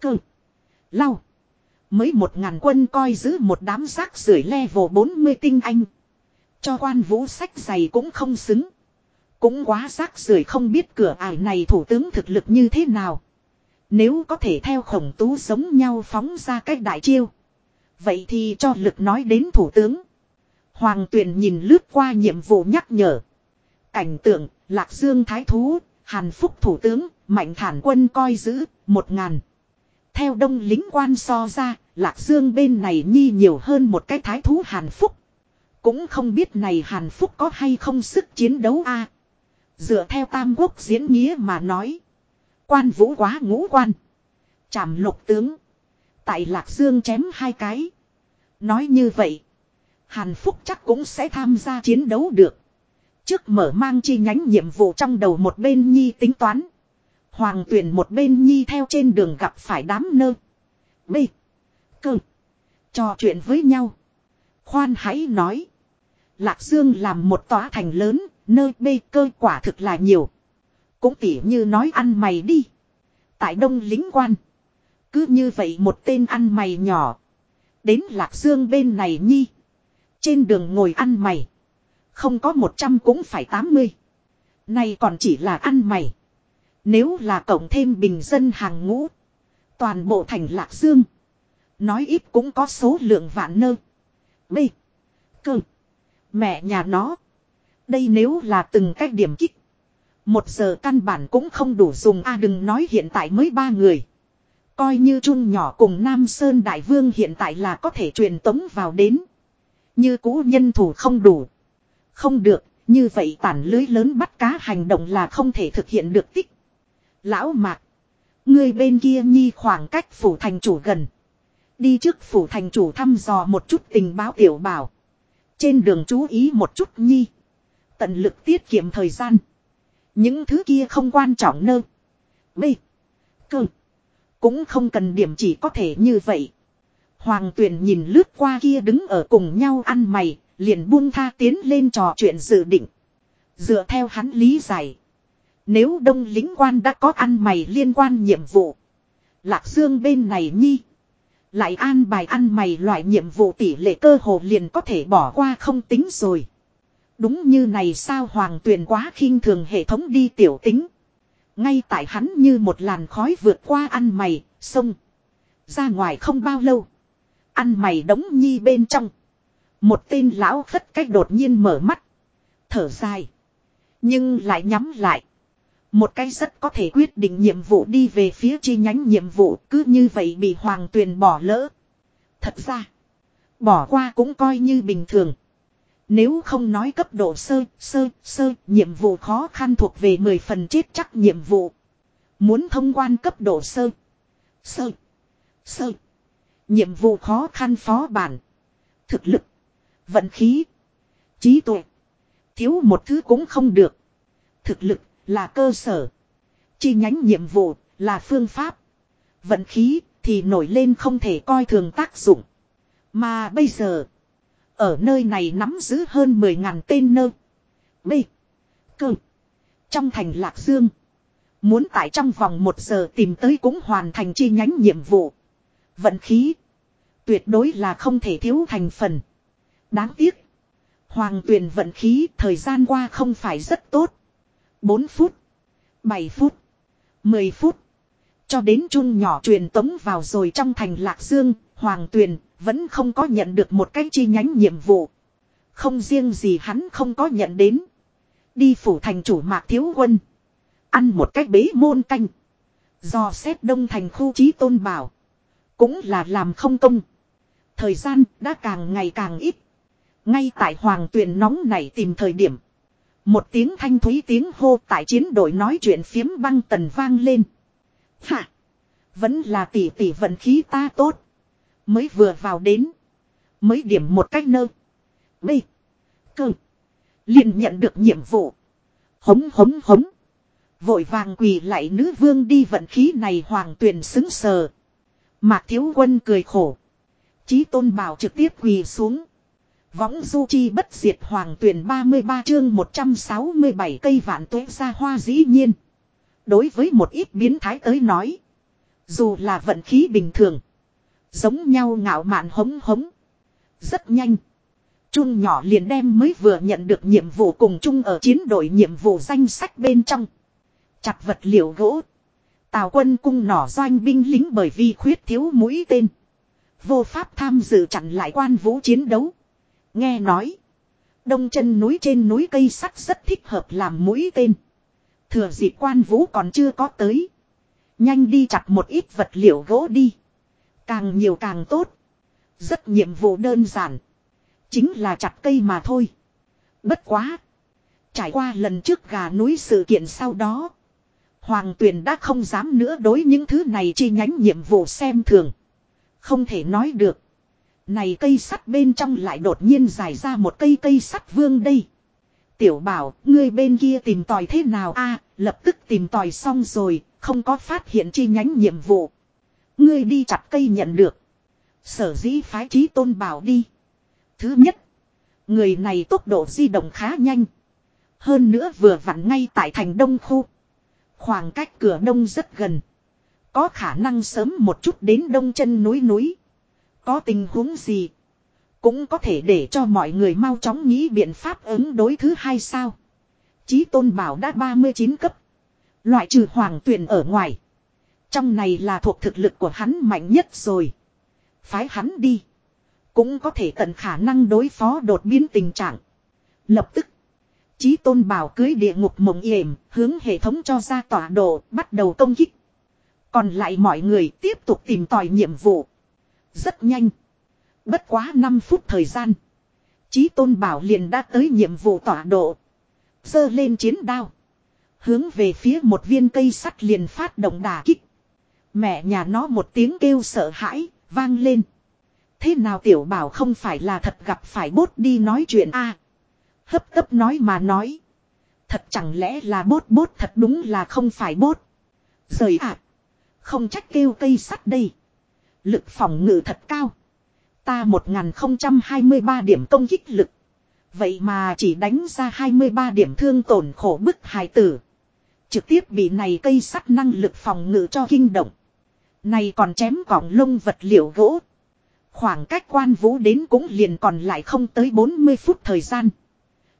Cơ. Lau. Mới một ngàn quân coi giữ một đám rác rưởi level 40 tinh anh. Cho quan vũ sách giày cũng không xứng. Cũng quá rác rưởi không biết cửa ải này thủ tướng thực lực như thế nào. Nếu có thể theo khổng tú giống nhau phóng ra cách đại chiêu. Vậy thì cho lực nói đến thủ tướng. Hoàng tuyền nhìn lướt qua nhiệm vụ nhắc nhở. Cảnh tượng, Lạc Dương Thái Thú, Hàn Phúc Thủ tướng, Mạnh Thản Quân coi giữ, một ngàn. Theo đông lính quan so ra, Lạc Dương bên này nhi nhiều hơn một cái Thái Thú Hàn Phúc. Cũng không biết này Hàn Phúc có hay không sức chiến đấu a Dựa theo Tam Quốc diễn nghĩa mà nói. Quan vũ quá ngũ quan. Chảm lục tướng. Tại Lạc Dương chém hai cái. Nói như vậy. Hàn Phúc chắc cũng sẽ tham gia chiến đấu được. Trước mở mang chi nhánh nhiệm vụ trong đầu một bên Nhi tính toán. Hoàng tuyển một bên Nhi theo trên đường gặp phải đám nơ. bịch Cơ. Trò chuyện với nhau. Khoan hãy nói. Lạc Dương làm một tòa thành lớn, nơi bê cơ quả thực là nhiều. Cũng tỉ như nói ăn mày đi. Tại đông lính quan. Cứ như vậy một tên ăn mày nhỏ. Đến Lạc Dương bên này nhi. Trên đường ngồi ăn mày. Không có một trăm cũng phải tám mươi. Này còn chỉ là ăn mày. Nếu là cộng thêm bình dân hàng ngũ. Toàn bộ thành Lạc Dương. Nói ít cũng có số lượng vạn nơ. B. Cơ. Mẹ nhà nó. Đây nếu là từng cách điểm kích. Một giờ căn bản cũng không đủ dùng a đừng nói hiện tại mới ba người. Coi như Trung nhỏ cùng Nam Sơn Đại Vương hiện tại là có thể truyền tống vào đến. Như cũ nhân thủ không đủ. Không được, như vậy tản lưới lớn bắt cá hành động là không thể thực hiện được tích. Lão Mạc. Người bên kia nhi khoảng cách phủ thành chủ gần. Đi trước phủ thành chủ thăm dò một chút tình báo tiểu bảo. Trên đường chú ý một chút nhi. Tận lực tiết kiệm thời gian. Những thứ kia không quan trọng nơ. Bê. Cơ. Cũng không cần điểm chỉ có thể như vậy. Hoàng tuyển nhìn lướt qua kia đứng ở cùng nhau ăn mày, liền buông tha tiến lên trò chuyện dự định. Dựa theo hắn lý giải. Nếu đông lính quan đã có ăn mày liên quan nhiệm vụ. Lạc Dương bên này nhi. Lại an bài ăn mày loại nhiệm vụ tỷ lệ cơ hồ liền có thể bỏ qua không tính rồi. Đúng như này sao hoàng tuyền quá khinh thường hệ thống đi tiểu tính. Ngay tại hắn như một làn khói vượt qua ăn mày, sông. Ra ngoài không bao lâu. Ăn mày đống nhi bên trong. Một tên lão khất cách đột nhiên mở mắt. Thở dài. Nhưng lại nhắm lại. Một cái rất có thể quyết định nhiệm vụ đi về phía chi nhánh nhiệm vụ cứ như vậy bị hoàng tuyền bỏ lỡ. Thật ra. Bỏ qua cũng coi như bình thường. Nếu không nói cấp độ sơ, sơ, sơ, nhiệm vụ khó khăn thuộc về 10 phần chết chắc nhiệm vụ. Muốn thông quan cấp độ sơ, sơ, sơ. Nhiệm vụ khó khăn phó bản. Thực lực, vận khí, trí tuệ. Thiếu một thứ cũng không được. Thực lực là cơ sở. Chi nhánh nhiệm vụ là phương pháp. Vận khí thì nổi lên không thể coi thường tác dụng. Mà bây giờ, ở nơi này nắm giữ hơn 10.000 tên nơ. B. Cơ. Trong thành Lạc Dương. Muốn tại trong vòng một giờ tìm tới cũng hoàn thành chi nhánh nhiệm vụ. Vận khí. Tuyệt đối là không thể thiếu thành phần. Đáng tiếc. Hoàng tuyền vận khí thời gian qua không phải rất tốt. 4 phút. 7 phút. 10 phút. Cho đến chun nhỏ truyền tống vào rồi trong thành Lạc Dương, Hoàng Tuyền vẫn không có nhận được một cái chi nhánh nhiệm vụ. Không riêng gì hắn không có nhận đến. Đi phủ thành chủ mạc thiếu quân. Ăn một cách bế môn canh. Do xét đông thành khu trí tôn bảo. Cũng là làm không công. Thời gian đã càng ngày càng ít. Ngay tại hoàng tuyền nóng này tìm thời điểm. Một tiếng thanh thúy tiếng hô tại chiến đội nói chuyện phiếm băng tần vang lên. Hạ! Vẫn là tỷ tỷ vận khí ta tốt. Mới vừa vào đến. Mới điểm một cách nơ. B. Cơ. liền nhận được nhiệm vụ. Hống hống hống. Vội vàng quỳ lại nữ vương đi vận khí này hoàng tuyền xứng sờ. Mạc thiếu quân cười khổ. Chí tôn bảo trực tiếp quỳ xuống. Võng du chi bất diệt hoàng tuyển 33 chương 167 cây vạn tuế ra hoa dĩ nhiên. Đối với một ít biến thái tới nói. Dù là vận khí bình thường. Giống nhau ngạo mạn hống hống. Rất nhanh. Trung nhỏ liền đem mới vừa nhận được nhiệm vụ cùng chung ở chiến đội nhiệm vụ danh sách bên trong. Chặt vật liệu gỗ. Tào quân cung nỏ doanh binh lính bởi vì khuyết thiếu mũi tên. Vô pháp tham dự chặn lại quan vũ chiến đấu. Nghe nói. Đông chân núi trên núi cây sắt rất thích hợp làm mũi tên. Thừa dịp quan vũ còn chưa có tới. Nhanh đi chặt một ít vật liệu gỗ đi. Càng nhiều càng tốt. Rất nhiệm vụ đơn giản. Chính là chặt cây mà thôi. Bất quá. Trải qua lần trước gà núi sự kiện sau đó. Hoàng tuyền đã không dám nữa đối những thứ này chi nhánh nhiệm vụ xem thường. Không thể nói được. Này cây sắt bên trong lại đột nhiên dài ra một cây cây sắt vương đây. Tiểu bảo, ngươi bên kia tìm tòi thế nào a lập tức tìm tòi xong rồi, không có phát hiện chi nhánh nhiệm vụ. Ngươi đi chặt cây nhận được. Sở dĩ phái trí tôn bảo đi. Thứ nhất. Người này tốc độ di động khá nhanh. Hơn nữa vừa vặn ngay tại thành đông khu. Khoảng cách cửa đông rất gần. Có khả năng sớm một chút đến đông chân núi núi. Có tình huống gì. Cũng có thể để cho mọi người mau chóng nghĩ biện pháp ứng đối thứ hai sao. Chí tôn bảo đã 39 cấp. Loại trừ hoàng tuyển ở ngoài. Trong này là thuộc thực lực của hắn mạnh nhất rồi. Phái hắn đi. Cũng có thể tận khả năng đối phó đột biến tình trạng. Lập tức. Chí tôn bảo cưới địa ngục mộng yểm, hướng hệ thống cho ra tọa độ, bắt đầu công kích. Còn lại mọi người tiếp tục tìm tòi nhiệm vụ. Rất nhanh. Bất quá 5 phút thời gian. Chí tôn bảo liền đã tới nhiệm vụ tọa độ. Dơ lên chiến đao. Hướng về phía một viên cây sắt liền phát động đà kích. Mẹ nhà nó một tiếng kêu sợ hãi, vang lên. Thế nào tiểu bảo không phải là thật gặp phải bốt đi nói chuyện a Hấp tấp nói mà nói. Thật chẳng lẽ là bốt bốt thật đúng là không phải bốt. Rời ạ. Không trách kêu cây sắt đây. Lực phòng ngự thật cao. Ta 1023 điểm công kích lực. Vậy mà chỉ đánh ra 23 điểm thương tổn khổ bức hài tử. Trực tiếp bị này cây sắt năng lực phòng ngự cho kinh động. Này còn chém cỏng lông vật liệu gỗ. Khoảng cách quan vũ đến cũng liền còn lại không tới 40 phút thời gian.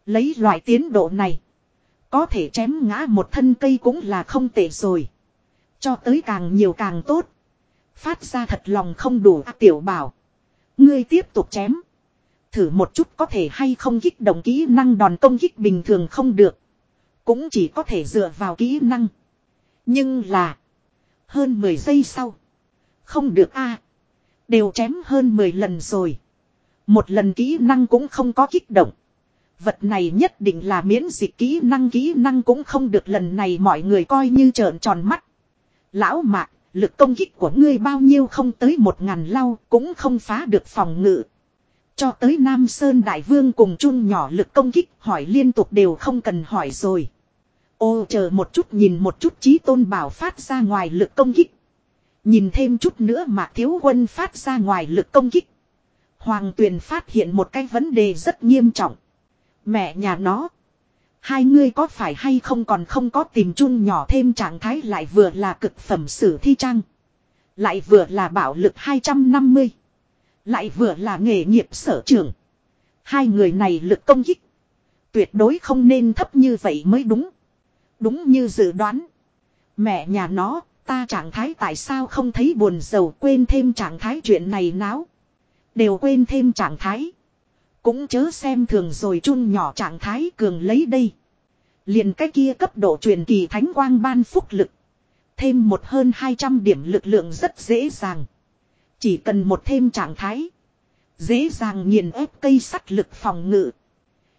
Lấy loại tiến độ này. Có thể chém ngã một thân cây cũng là không tệ rồi. Cho tới càng nhiều càng tốt. Phát ra thật lòng không đủ à, tiểu bảo. Ngươi tiếp tục chém. Thử một chút có thể hay không kích động kỹ năng đòn công kích bình thường không được. Cũng chỉ có thể dựa vào kỹ năng. Nhưng là. Hơn 10 giây sau. Không được a Đều chém hơn 10 lần rồi. Một lần kỹ năng cũng không có kích động. Vật này nhất định là miễn dịch kỹ năng kỹ năng cũng không được lần này mọi người coi như trợn tròn mắt. Lão mạc, lực công kích của ngươi bao nhiêu không tới một ngàn lau cũng không phá được phòng ngự. Cho tới Nam Sơn Đại Vương cùng chung nhỏ lực công kích hỏi liên tục đều không cần hỏi rồi. Ô, chờ một chút nhìn một chút trí tôn bảo phát ra ngoài lực công kích. Nhìn thêm chút nữa mà thiếu quân phát ra ngoài lực công kích. Hoàng tuyền phát hiện một cái vấn đề rất nghiêm trọng. Mẹ nhà nó. Hai ngươi có phải hay không còn không có tìm chung nhỏ thêm trạng thái lại vừa là cực phẩm sử thi trang. Lại vừa là bạo lực 250. Lại vừa là nghề nghiệp sở trường. Hai người này lực công kích. Tuyệt đối không nên thấp như vậy mới đúng. Đúng như dự đoán. Mẹ nhà nó, ta trạng thái tại sao không thấy buồn giàu quên thêm trạng thái chuyện này náo. Đều quên thêm trạng thái. Cũng chớ xem thường rồi chun nhỏ trạng thái cường lấy đây. liền cái kia cấp độ truyền kỳ thánh quang ban phúc lực. Thêm một hơn 200 điểm lực lượng rất dễ dàng. Chỉ cần một thêm trạng thái. Dễ dàng nghiền ép cây sắt lực phòng ngự.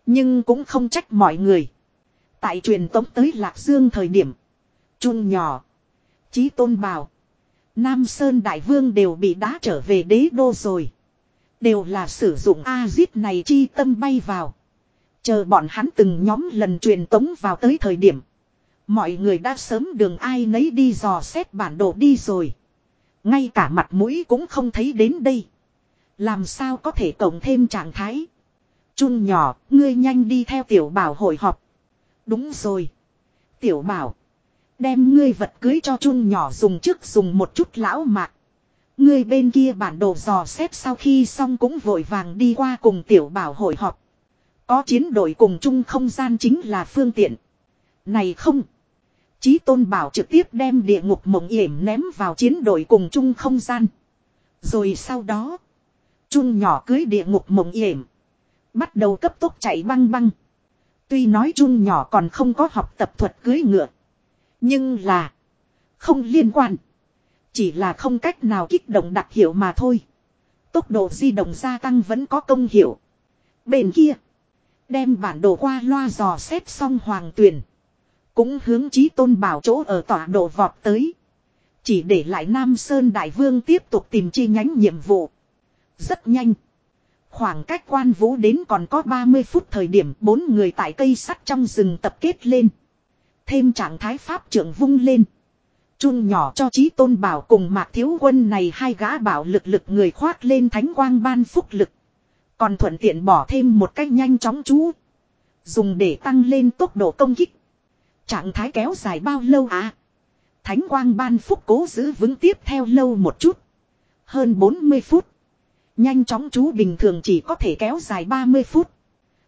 Nhưng cũng không trách mọi người. Tại truyền tống tới Lạc Dương thời điểm. Chun nhỏ. Chí tôn bào. Nam Sơn Đại Vương đều bị đá trở về đế đô rồi. Đều là sử dụng A-zip này chi tâm bay vào. Chờ bọn hắn từng nhóm lần truyền tống vào tới thời điểm. Mọi người đã sớm đường ai nấy đi dò xét bản đồ đi rồi. Ngay cả mặt mũi cũng không thấy đến đây. Làm sao có thể cộng thêm trạng thái. Chun nhỏ, ngươi nhanh đi theo tiểu bảo hội họp. Đúng rồi. Tiểu bảo. Đem ngươi vật cưới cho chun nhỏ dùng trước dùng một chút lão mạc người bên kia bản đồ dò xét sau khi xong cũng vội vàng đi qua cùng tiểu bảo hội họp. Có chiến đội cùng chung không gian chính là phương tiện. Này không. Chí tôn bảo trực tiếp đem địa ngục mộng yểm ném vào chiến đội cùng chung không gian. Rồi sau đó. chun nhỏ cưới địa ngục mộng yểm. Bắt đầu cấp tốc chạy băng băng. Tuy nói chun nhỏ còn không có học tập thuật cưới ngựa. Nhưng là. Không liên quan. Chỉ là không cách nào kích động đặc hiệu mà thôi. Tốc độ di động gia tăng vẫn có công hiệu. Bên kia. Đem bản đồ qua loa dò xét xong hoàng tuyển. Cũng hướng chí tôn bảo chỗ ở tọa độ vọt tới. Chỉ để lại Nam Sơn Đại Vương tiếp tục tìm chi nhánh nhiệm vụ. Rất nhanh. Khoảng cách quan vũ đến còn có 30 phút thời điểm bốn người tại cây sắt trong rừng tập kết lên. Thêm trạng thái pháp trưởng vung lên. Chun nhỏ cho trí tôn bảo cùng mạc thiếu quân này hai gã bảo lực lực người khoác lên thánh quang ban phúc lực. Còn thuận tiện bỏ thêm một cách nhanh chóng chú. Dùng để tăng lên tốc độ công kích. Trạng thái kéo dài bao lâu à? Thánh quang ban phúc cố giữ vững tiếp theo lâu một chút. Hơn 40 phút. Nhanh chóng chú bình thường chỉ có thể kéo dài 30 phút.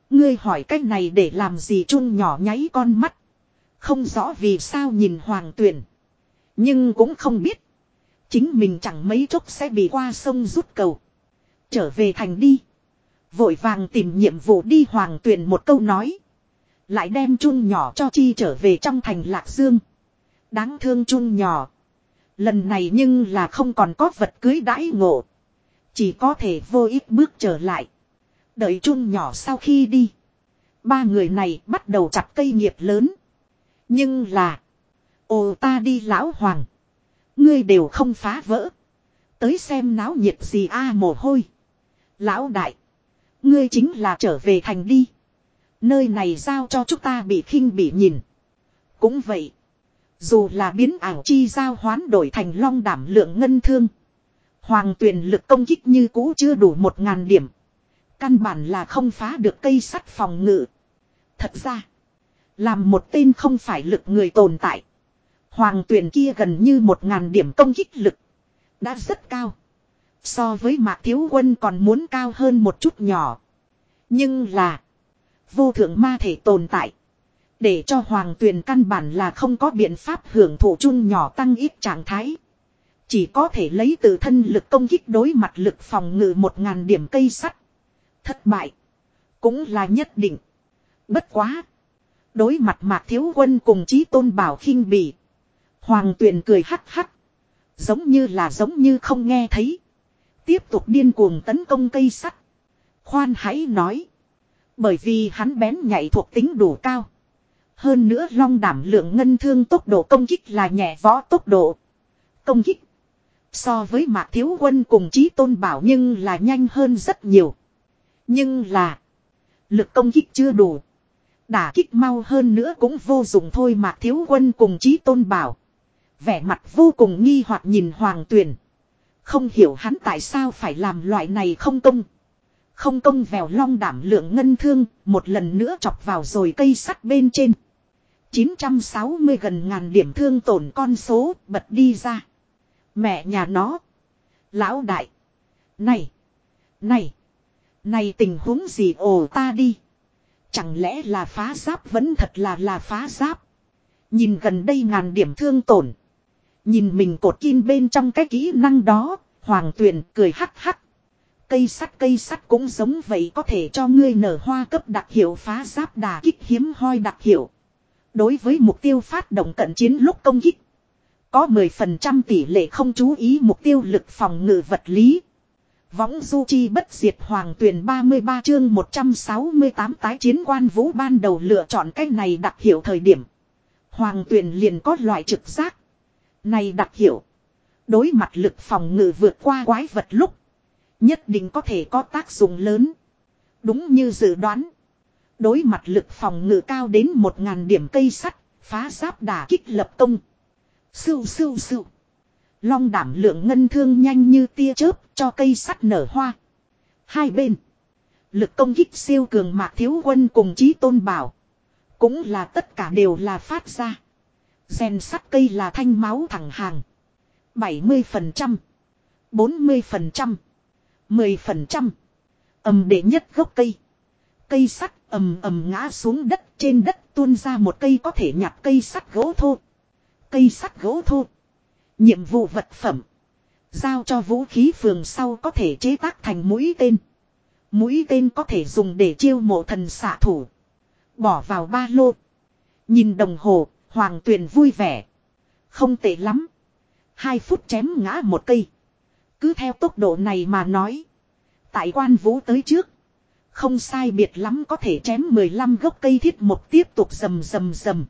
Ngươi hỏi cách này để làm gì chun nhỏ nháy con mắt. Không rõ vì sao nhìn hoàng tuyển. Nhưng cũng không biết. Chính mình chẳng mấy chốc sẽ bị qua sông rút cầu. Trở về thành đi. Vội vàng tìm nhiệm vụ đi hoàng tuyển một câu nói. Lại đem chun nhỏ cho chi trở về trong thành lạc dương. Đáng thương chun nhỏ. Lần này nhưng là không còn có vật cưới đãi ngộ. Chỉ có thể vô ích bước trở lại. Đợi chun nhỏ sau khi đi. Ba người này bắt đầu chặt cây nghiệp lớn. Nhưng là. Ồ, ta đi lão hoàng. Ngươi đều không phá vỡ. Tới xem náo nhiệt gì a à, mồ hôi. Lão đại. Ngươi chính là trở về thành đi. Nơi này giao cho chúng ta bị khinh bị nhìn. Cũng vậy. Dù là biến ảo chi giao hoán đổi thành long đảm lượng ngân thương. Hoàng tuyển lực công kích như cũ chưa đủ một ngàn điểm. Căn bản là không phá được cây sắt phòng ngự. Thật ra. Làm một tên không phải lực người tồn tại. Hoàng tuyển kia gần như một ngàn điểm công kích lực. Đã rất cao. So với mạc thiếu quân còn muốn cao hơn một chút nhỏ. Nhưng là. Vô thượng ma thể tồn tại. Để cho hoàng tuyền căn bản là không có biện pháp hưởng thụ chung nhỏ tăng ít trạng thái. Chỉ có thể lấy từ thân lực công kích đối mặt lực phòng ngự một ngàn điểm cây sắt. Thất bại. Cũng là nhất định. Bất quá. Đối mặt mạc thiếu quân cùng chí tôn bảo khinh bỉ. Hoàng tuyền cười hắc hắc. Giống như là giống như không nghe thấy. Tiếp tục điên cuồng tấn công cây sắt. Khoan hãy nói. Bởi vì hắn bén nhạy thuộc tính đủ cao. Hơn nữa long đảm lượng ngân thương tốc độ công kích là nhẹ võ tốc độ. Công kích. So với mạc thiếu quân cùng chí tôn bảo nhưng là nhanh hơn rất nhiều. Nhưng là. Lực công kích chưa đủ. Đả kích mau hơn nữa cũng vô dụng thôi mạc thiếu quân cùng chí tôn bảo. Vẻ mặt vô cùng nghi hoặc nhìn hoàng tuyền, Không hiểu hắn tại sao phải làm loại này không công. Không công vèo long đảm lượng ngân thương, một lần nữa chọc vào rồi cây sắt bên trên. 960 gần ngàn điểm thương tổn con số bật đi ra. Mẹ nhà nó. Lão đại. Này. Này. Này tình huống gì ồ ta đi. Chẳng lẽ là phá giáp vẫn thật là là phá giáp. Nhìn gần đây ngàn điểm thương tổn. Nhìn mình cột kim bên trong cái kỹ năng đó. Hoàng tuyền cười hắc hắc. Cây sắt cây sắt cũng giống vậy, có thể cho ngươi nở hoa cấp đặc hiệu phá giáp đà kích hiếm hoi đặc hiệu. Đối với mục tiêu phát động cận chiến lúc công kích. Có 10% tỷ lệ không chú ý mục tiêu lực phòng ngự vật lý. Võng du chi bất diệt hoàng tuyển 33 chương 168 tái chiến quan vũ ban đầu lựa chọn cách này đặc hiệu thời điểm. Hoàng tuyển liền có loại trực giác. Này đặc hiệu. Đối mặt lực phòng ngự vượt qua quái vật lúc. Nhất định có thể có tác dụng lớn. Đúng như dự đoán. Đối mặt lực phòng ngự cao đến 1.000 điểm cây sắt, phá giáp đả kích lập công. Sưu sưu sưu. Long đảm lượng ngân thương nhanh như tia chớp cho cây sắt nở hoa. Hai bên. Lực công kích siêu cường mạc thiếu quân cùng chí tôn bảo. Cũng là tất cả đều là phát ra. Gen sắt cây là thanh máu thẳng hàng. 70%. 40%. 10%. Ẩm đệ nhất gốc cây. Cây sắt ầm ầm ngã xuống đất trên đất tuôn ra một cây có thể nhặt cây sắt gỗ thô. Cây sắt gỗ thô. Nhiệm vụ vật phẩm. Giao cho vũ khí phường sau có thể chế tác thành mũi tên. Mũi tên có thể dùng để chiêu mộ thần xạ thủ. Bỏ vào ba lô. Nhìn đồng hồ, hoàng tuyền vui vẻ. Không tệ lắm. Hai phút chém ngã một cây. Cứ theo tốc độ này mà nói. Tại quan vũ tới trước. Không sai biệt lắm có thể chém 15 gốc cây thiết một tiếp tục rầm rầm rầm.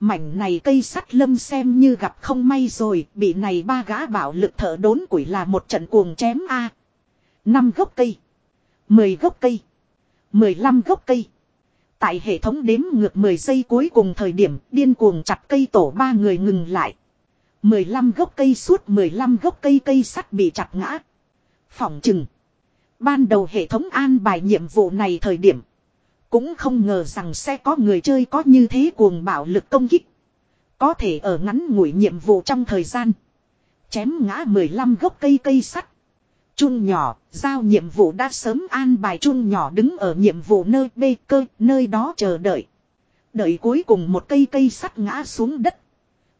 Mảnh này cây sắt lâm xem như gặp không may rồi, bị này ba gã bảo lực thở đốn quỷ là một trận cuồng chém a. À. 5 gốc cây, 10 gốc cây, 15 gốc cây. Tại hệ thống đếm ngược 10 giây cuối cùng thời điểm, điên cuồng chặt cây tổ ba người ngừng lại. 15 gốc cây suốt 15 gốc cây cây sắt bị chặt ngã. Phỏng chừng. Ban đầu hệ thống an bài nhiệm vụ này thời điểm. Cũng không ngờ rằng sẽ có người chơi có như thế cuồng bạo lực công kích. Có thể ở ngắn ngủi nhiệm vụ trong thời gian. Chém ngã 15 gốc cây cây sắt. Chun nhỏ, giao nhiệm vụ đã sớm an bài chun nhỏ đứng ở nhiệm vụ nơi bê cơ, nơi đó chờ đợi. Đợi cuối cùng một cây cây sắt ngã xuống đất.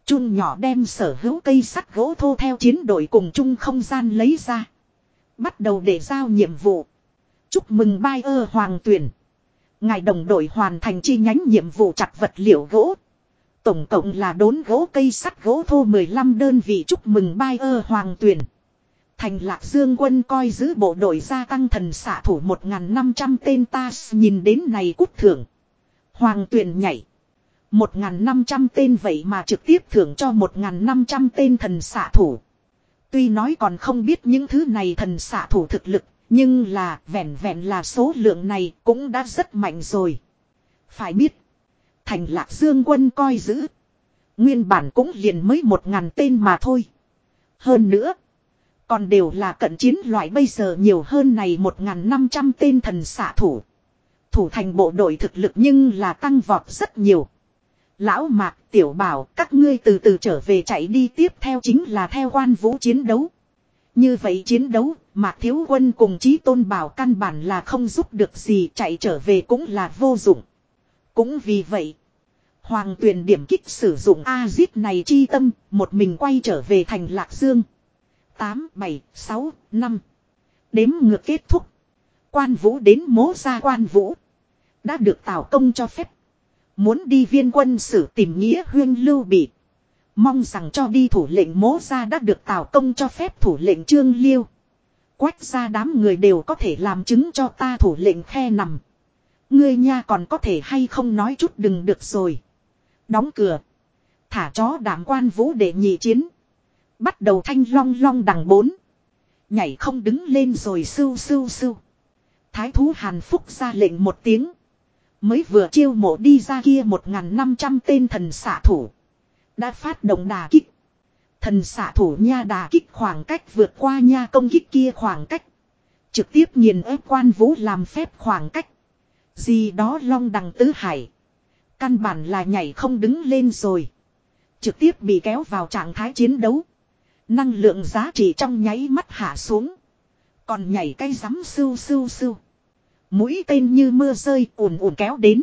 Chun nhỏ đem sở hữu cây sắt gỗ thô theo chiến đội cùng chung không gian lấy ra. Bắt đầu để giao nhiệm vụ. Chúc mừng bai ơ hoàng tuyển. Ngài đồng đội hoàn thành chi nhánh nhiệm vụ chặt vật liệu gỗ. Tổng cộng là đốn gỗ cây sắt gỗ thô 15 đơn vị chúc mừng bai ơ hoàng tuyển. Thành lạc dương quân coi giữ bộ đội gia tăng thần xạ thủ 1.500 tên ta nhìn đến này cút thưởng. Hoàng tuyển nhảy. 1.500 tên vậy mà trực tiếp thưởng cho 1.500 tên thần xạ thủ. Tuy nói còn không biết những thứ này thần xạ thủ thực lực, nhưng là vẹn vẹn là số lượng này cũng đã rất mạnh rồi. Phải biết, thành lạc dương quân coi giữ. Nguyên bản cũng liền mới 1.000 tên mà thôi. Hơn nữa, còn đều là cận chiến loại bây giờ nhiều hơn này 1.500 tên thần xạ thủ. Thủ thành bộ đội thực lực nhưng là tăng vọt rất nhiều. Lão Mạc tiểu bảo các ngươi từ từ trở về chạy đi tiếp theo chính là theo quan vũ chiến đấu. Như vậy chiến đấu, Mạc Thiếu Quân cùng Chí Tôn Bảo căn bản là không giúp được gì chạy trở về cũng là vô dụng. Cũng vì vậy, Hoàng tuyển điểm kích sử dụng A-zip này chi tâm, một mình quay trở về thành Lạc Dương. 8, 7, 6, 5. Đếm ngược kết thúc. Quan vũ đến mố ra quan vũ. Đã được tào công cho phép. Muốn đi viên quân sử tìm nghĩa huyên lưu bị. Mong rằng cho đi thủ lệnh mố ra đã được tào công cho phép thủ lệnh trương liêu. Quách ra đám người đều có thể làm chứng cho ta thủ lệnh khe nằm. Ngươi nha còn có thể hay không nói chút đừng được rồi. Đóng cửa. Thả chó đảm quan vũ để nhị chiến. Bắt đầu thanh long long đằng bốn. Nhảy không đứng lên rồi sưu sưu sưu. Thái thú Hàn Phúc ra lệnh một tiếng. Mới vừa chiêu mộ đi ra kia một ngàn năm trăm tên thần xạ thủ. Đã phát động đà kích. Thần xạ thủ nha đà kích khoảng cách vượt qua nha công kích kia khoảng cách. Trực tiếp nhìn ép quan vũ làm phép khoảng cách. Gì đó long đằng tứ hải. Căn bản là nhảy không đứng lên rồi. Trực tiếp bị kéo vào trạng thái chiến đấu. Năng lượng giá trị trong nháy mắt hạ xuống. Còn nhảy cây rắm sưu sưu sưu. Mũi tên như mưa rơi ùn ùn kéo đến.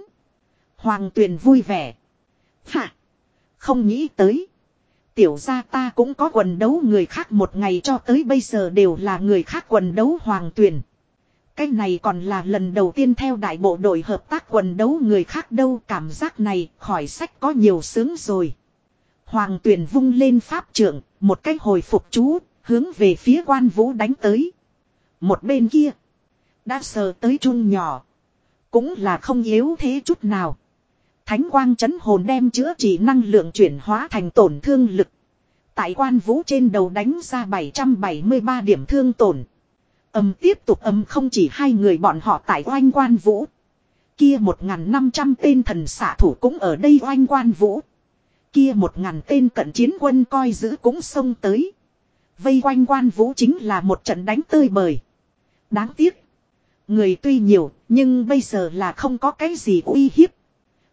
Hoàng tuyền vui vẻ. Hả? Không nghĩ tới. Tiểu gia ta cũng có quần đấu người khác một ngày cho tới bây giờ đều là người khác quần đấu hoàng tuyền. Cái này còn là lần đầu tiên theo đại bộ đội hợp tác quần đấu người khác đâu cảm giác này khỏi sách có nhiều sướng rồi. Hoàng tuyển vung lên pháp trưởng, một cách hồi phục chú, hướng về phía quan vũ đánh tới. Một bên kia, đã sờ tới chun nhỏ. Cũng là không yếu thế chút nào. Thánh quang chấn hồn đem chữa trị năng lượng chuyển hóa thành tổn thương lực. Tại quan vũ trên đầu đánh ra 773 điểm thương tổn. Âm tiếp tục âm không chỉ hai người bọn họ tại oanh quan vũ. Kia 1.500 tên thần xạ thủ cũng ở đây oanh quan vũ. Kia một ngàn tên cận chiến quân coi giữ cũng xông tới. Vây quanh quan vũ chính là một trận đánh tơi bời. Đáng tiếc. Người tuy nhiều, nhưng bây giờ là không có cái gì uy hiếp.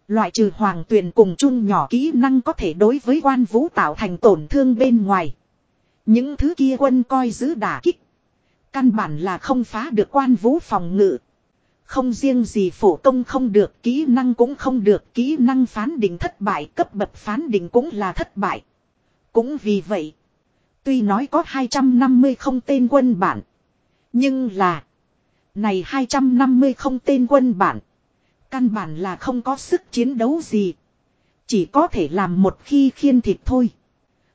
Loại trừ hoàng tuyền cùng chung nhỏ kỹ năng có thể đối với quan vũ tạo thành tổn thương bên ngoài. Những thứ kia quân coi giữ đả kích. Căn bản là không phá được quan vũ phòng ngự. Không riêng gì phổ công không được, kỹ năng cũng không được, kỹ năng phán định thất bại, cấp bậc phán định cũng là thất bại. Cũng vì vậy, tuy nói có 250 không tên quân bản, nhưng là này 250 không tên quân bản, căn bản là không có sức chiến đấu gì. Chỉ có thể làm một khi khiên thịt thôi.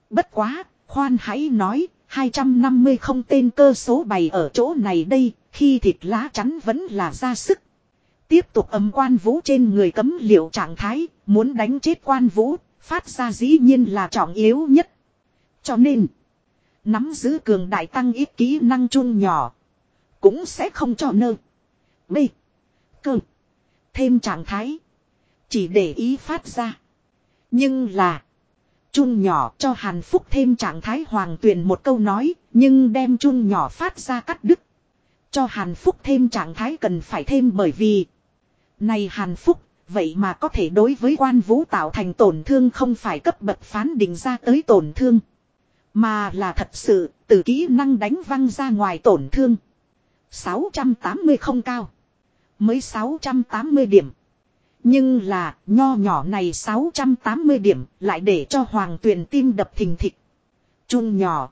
Bất quá, khoan hãy nói, 250 không tên cơ số bày ở chỗ này đây, khi thịt lá chắn vẫn là ra sức. Tiếp tục ấm quan vũ trên người cấm liệu trạng thái, muốn đánh chết quan vũ, phát ra dĩ nhiên là trọng yếu nhất. Cho nên, nắm giữ cường đại tăng ít kỹ năng chung nhỏ, cũng sẽ không cho nơ. B. Cơ. Thêm trạng thái. Chỉ để ý phát ra. Nhưng là, chung nhỏ cho Hàn Phúc thêm trạng thái hoàng tuyền một câu nói, nhưng đem chung nhỏ phát ra cắt đứt. Cho Hàn Phúc thêm trạng thái cần phải thêm bởi vì Này Hàn Phúc, vậy mà có thể đối với quan vũ tạo thành tổn thương không phải cấp bậc phán định ra tới tổn thương. Mà là thật sự, từ kỹ năng đánh văng ra ngoài tổn thương. 680 không cao. Mới 680 điểm. Nhưng là, nho nhỏ này 680 điểm, lại để cho hoàng tuyền tim đập thình thịch. Trung nhỏ.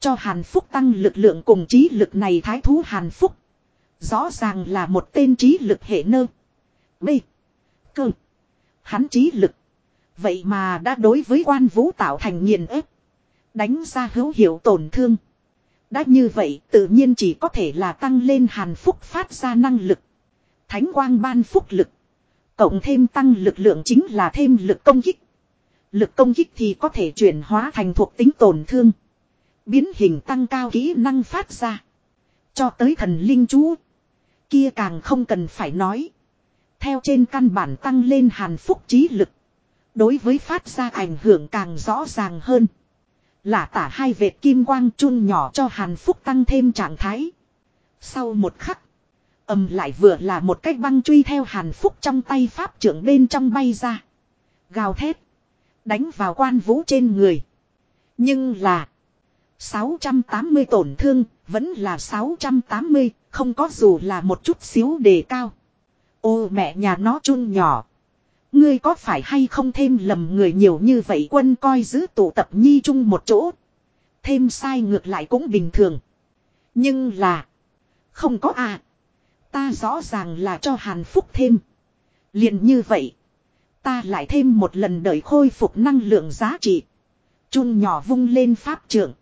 Cho Hàn Phúc tăng lực lượng cùng trí lực này thái thú Hàn Phúc. Rõ ràng là một tên trí lực hệ nơ. B. Cơ. Hắn trí lực. Vậy mà đã đối với quan vũ tạo thành nghiền ép. Đánh ra hữu hiệu tổn thương. Đã như vậy, tự nhiên chỉ có thể là tăng lên Hàn Phúc phát ra năng lực. Thánh quang ban phúc lực. Cộng thêm tăng lực lượng chính là thêm lực công kích. Lực công kích thì có thể chuyển hóa thành thuộc tính tổn thương. Biến hình tăng cao kỹ năng phát ra. Cho tới thần linh chú. Kia càng không cần phải nói. Theo trên căn bản tăng lên hàn phúc trí lực. Đối với phát ra ảnh hưởng càng rõ ràng hơn. Là tả hai vệt kim quang chun nhỏ cho hàn phúc tăng thêm trạng thái. Sau một khắc. ầm lại vừa là một cách băng truy theo hàn phúc trong tay pháp trưởng bên trong bay ra. Gào thét. Đánh vào quan vũ trên người. Nhưng là. 680 tổn thương, vẫn là 680, không có dù là một chút xíu đề cao. Ô mẹ nhà nó chun nhỏ. Ngươi có phải hay không thêm lầm người nhiều như vậy quân coi giữ tụ tập nhi chung một chỗ. Thêm sai ngược lại cũng bình thường. Nhưng là. Không có à. Ta rõ ràng là cho Hàn Phúc thêm. liền như vậy. Ta lại thêm một lần đợi khôi phục năng lượng giá trị. Chun nhỏ vung lên pháp trưởng.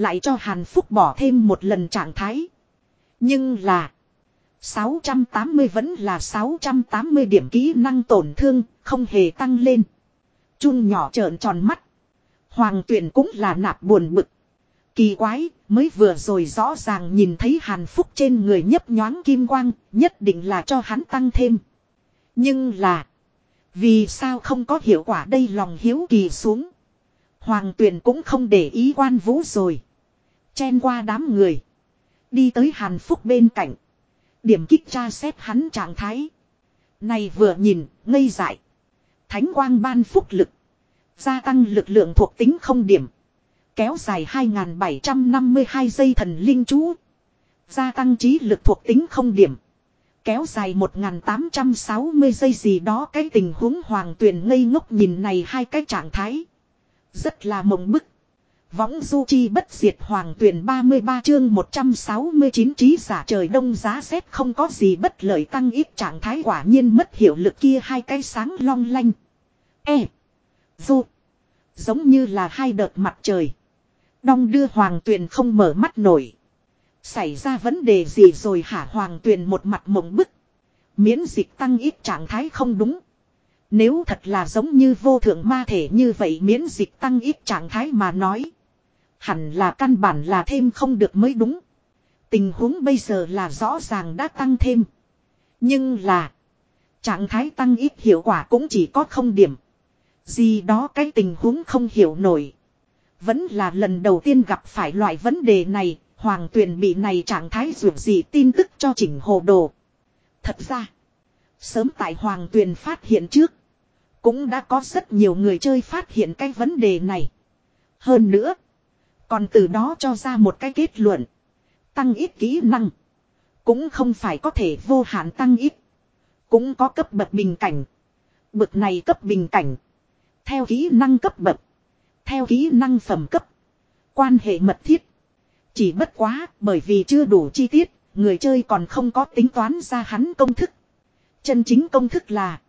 Lại cho Hàn Phúc bỏ thêm một lần trạng thái. Nhưng là. 680 vẫn là 680 điểm kỹ năng tổn thương, không hề tăng lên. Chun nhỏ trợn tròn mắt. Hoàng tuyển cũng là nạp buồn bực. Kỳ quái, mới vừa rồi rõ ràng nhìn thấy hàn phúc trên người nhấp nhoáng kim quang, nhất định là cho hắn tăng thêm. Nhưng là, vì sao không có hiệu quả đây lòng hiếu kỳ xuống. Hoàng tuyển cũng không để ý quan vũ rồi. Chen qua đám người. Đi tới hàn phúc bên cạnh. Điểm kích tra xét hắn trạng thái. Này vừa nhìn, ngây dại. Thánh quang ban phúc lực. Gia tăng lực lượng thuộc tính không điểm. Kéo dài 2.752 giây thần linh chú. Gia tăng trí lực thuộc tính không điểm. Kéo dài 1.860 giây gì đó cái tình huống hoàng tuyền ngây ngốc nhìn này hai cái trạng thái. Rất là mộng bức. Võng du chi bất diệt hoàng tuyển 33 chương 169 trí giả trời đông giá xét không có gì bất lợi tăng ít trạng thái quả nhiên mất hiệu lực kia hai cái sáng long lanh. E. Du. Giống như là hai đợt mặt trời. Đong đưa hoàng tuyền không mở mắt nổi. Xảy ra vấn đề gì rồi hả hoàng tuyền một mặt mộng bức. Miễn dịch tăng ít trạng thái không đúng. Nếu thật là giống như vô thượng ma thể như vậy miễn dịch tăng ít trạng thái mà nói. Hẳn là căn bản là thêm không được mới đúng. Tình huống bây giờ là rõ ràng đã tăng thêm. Nhưng là. Trạng thái tăng ít hiệu quả cũng chỉ có không điểm. Gì đó cái tình huống không hiểu nổi. Vẫn là lần đầu tiên gặp phải loại vấn đề này. Hoàng tuyền bị này trạng thái ruột gì tin tức cho chỉnh hồ đồ. Thật ra. Sớm tại Hoàng tuyền phát hiện trước. Cũng đã có rất nhiều người chơi phát hiện cái vấn đề này. Hơn nữa. Còn từ đó cho ra một cái kết luận. Tăng ít kỹ năng. Cũng không phải có thể vô hạn tăng ít. Cũng có cấp bậc bình cảnh. Bậc này cấp bình cảnh. Theo kỹ năng cấp bậc. Theo kỹ năng phẩm cấp. Quan hệ mật thiết. Chỉ bất quá bởi vì chưa đủ chi tiết. Người chơi còn không có tính toán ra hắn công thức. Chân chính công thức là.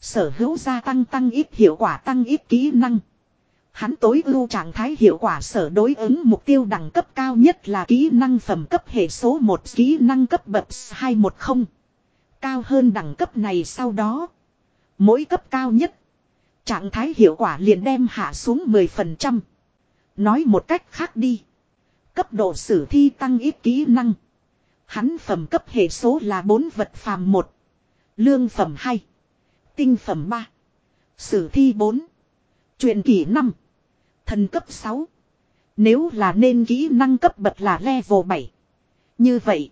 Sở hữu gia tăng tăng ít, hiệu quả tăng ít kỹ năng. Hắn tối ưu trạng thái hiệu quả sở đối ứng mục tiêu đẳng cấp cao nhất là kỹ năng phẩm cấp hệ số 1 kỹ năng cấp bậc 210. Cao hơn đẳng cấp này sau đó. Mỗi cấp cao nhất. Trạng thái hiệu quả liền đem hạ xuống 10%. Nói một cách khác đi. Cấp độ sử thi tăng ít kỹ năng. Hắn phẩm cấp hệ số là 4 vật phàm 1. Lương phẩm 2. Tinh phẩm 3. Sử thi 4. Truyền kỷ 5. Thần cấp 6. Nếu là nên kỹ năng cấp bậc là level 7. Như vậy.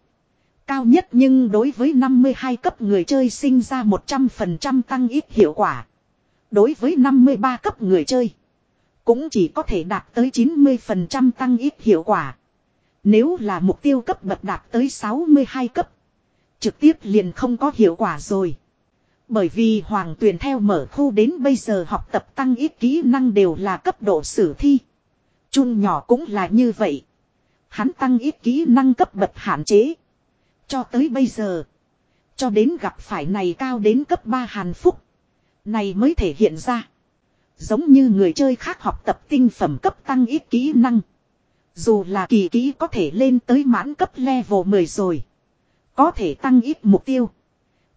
Cao nhất nhưng đối với 52 cấp người chơi sinh ra 100% tăng ít hiệu quả. Đối với 53 cấp người chơi. Cũng chỉ có thể đạt tới 90% tăng ít hiệu quả. Nếu là mục tiêu cấp bậc đạt tới 62 cấp. Trực tiếp liền không có hiệu quả rồi. Bởi vì hoàng tuyển theo mở khu đến bây giờ học tập tăng ít kỹ năng đều là cấp độ sử thi. Chun nhỏ cũng là như vậy. Hắn tăng ít kỹ năng cấp bậc hạn chế. Cho tới bây giờ. Cho đến gặp phải này cao đến cấp 3 hàn phúc. Này mới thể hiện ra. Giống như người chơi khác học tập tinh phẩm cấp tăng ít kỹ năng. Dù là kỳ kỹ có thể lên tới mãn cấp level 10 rồi. Có thể tăng ít mục tiêu.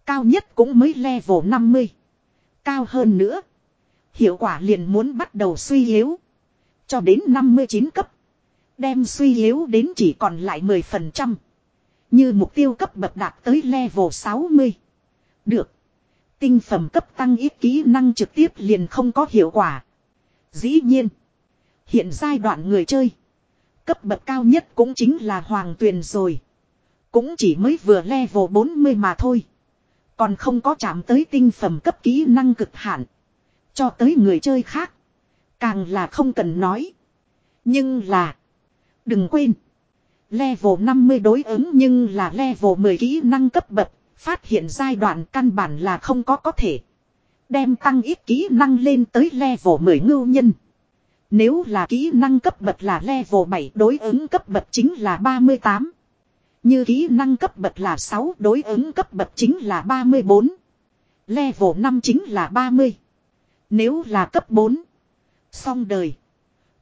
Cao nhất cũng mới level 50. Cao hơn nữa. Hiệu quả liền muốn bắt đầu suy yếu. Cho đến 59 cấp. Đem suy yếu đến chỉ còn lại 10%. Như mục tiêu cấp bậc đạt tới level 60. Được. Tinh phẩm cấp tăng ít kỹ năng trực tiếp liền không có hiệu quả. Dĩ nhiên. Hiện giai đoạn người chơi. Cấp bậc cao nhất cũng chính là hoàng tuyền rồi. Cũng chỉ mới vừa level 40 mà thôi. Còn không có chạm tới tinh phẩm cấp kỹ năng cực hạn. Cho tới người chơi khác. Càng là không cần nói. Nhưng là. Đừng quên. Level 50 đối ứng nhưng là level 10 kỹ năng cấp bậc. Phát hiện giai đoạn căn bản là không có có thể. Đem tăng ít kỹ năng lên tới level 10 ngưu nhân. Nếu là kỹ năng cấp bậc là level 7 đối ứng cấp bậc chính là 38. Như kỹ năng cấp bậc là 6 đối ứng cấp bậc chính là 34. Level 5 chính là 30. Nếu là cấp 4. Xong đời.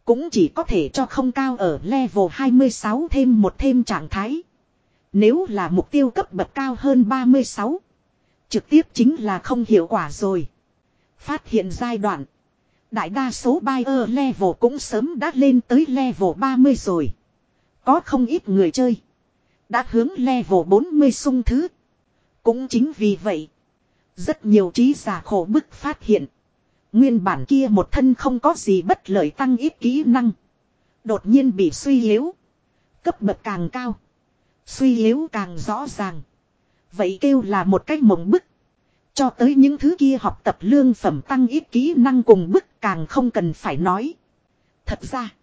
Cũng chỉ có thể cho không cao ở level 26 thêm một thêm trạng thái. Nếu là mục tiêu cấp bậc cao hơn 36. Trực tiếp chính là không hiệu quả rồi. Phát hiện giai đoạn. Đại đa số buyer level cũng sớm đã lên tới level 30 rồi. Có không ít người chơi. Đã hướng level 40 sung thứ. Cũng chính vì vậy. Rất nhiều trí giả khổ bức phát hiện. Nguyên bản kia một thân không có gì bất lợi tăng ít kỹ năng. Đột nhiên bị suy yếu. Cấp bậc càng cao. Suy yếu càng rõ ràng. Vậy kêu là một cách mộng bức. Cho tới những thứ kia học tập lương phẩm tăng ít kỹ năng cùng bức càng không cần phải nói. Thật ra.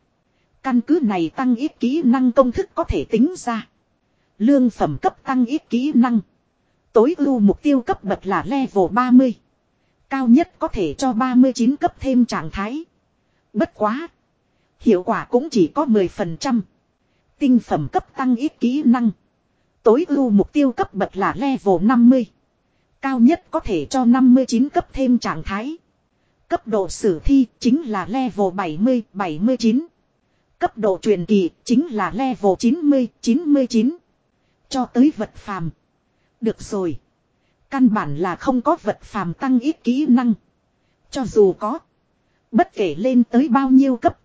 Căn cứ này tăng ít kỹ năng công thức có thể tính ra. Lương phẩm cấp tăng ít kỹ năng. Tối ưu mục tiêu cấp bậc là level 30. Cao nhất có thể cho 39 cấp thêm trạng thái. Bất quá. Hiệu quả cũng chỉ có 10%. Tinh phẩm cấp tăng ít kỹ năng. Tối ưu mục tiêu cấp bậc là level 50. Cao nhất có thể cho 59 cấp thêm trạng thái. Cấp độ sử thi chính là level 70, 79. Cấp độ truyền kỳ chính là level 90, 99. Cho tới vật phàm. Được rồi. Căn bản là không có vật phàm tăng ít kỹ năng. Cho dù có. Bất kể lên tới bao nhiêu cấp.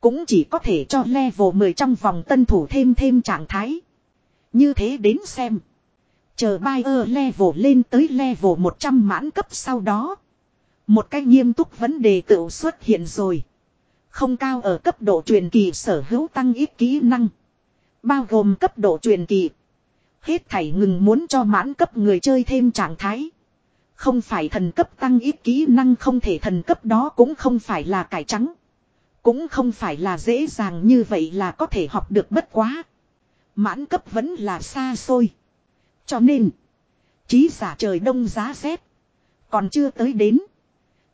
Cũng chỉ có thể cho level 10 trong vòng tân thủ thêm thêm trạng thái. Như thế đến xem. Chờ buyer level lên tới level 100 mãn cấp sau đó. Một cái nghiêm túc vấn đề tự xuất hiện rồi. Không cao ở cấp độ truyền kỳ sở hữu tăng ít kỹ năng. Bao gồm cấp độ truyền kỳ. Hết thảy ngừng muốn cho mãn cấp người chơi thêm trạng thái. Không phải thần cấp tăng ít kỹ năng không thể thần cấp đó cũng không phải là cải trắng. Cũng không phải là dễ dàng như vậy là có thể học được bất quá. Mãn cấp vẫn là xa xôi. Cho nên, trí giả trời đông giá rét. Còn chưa tới đến.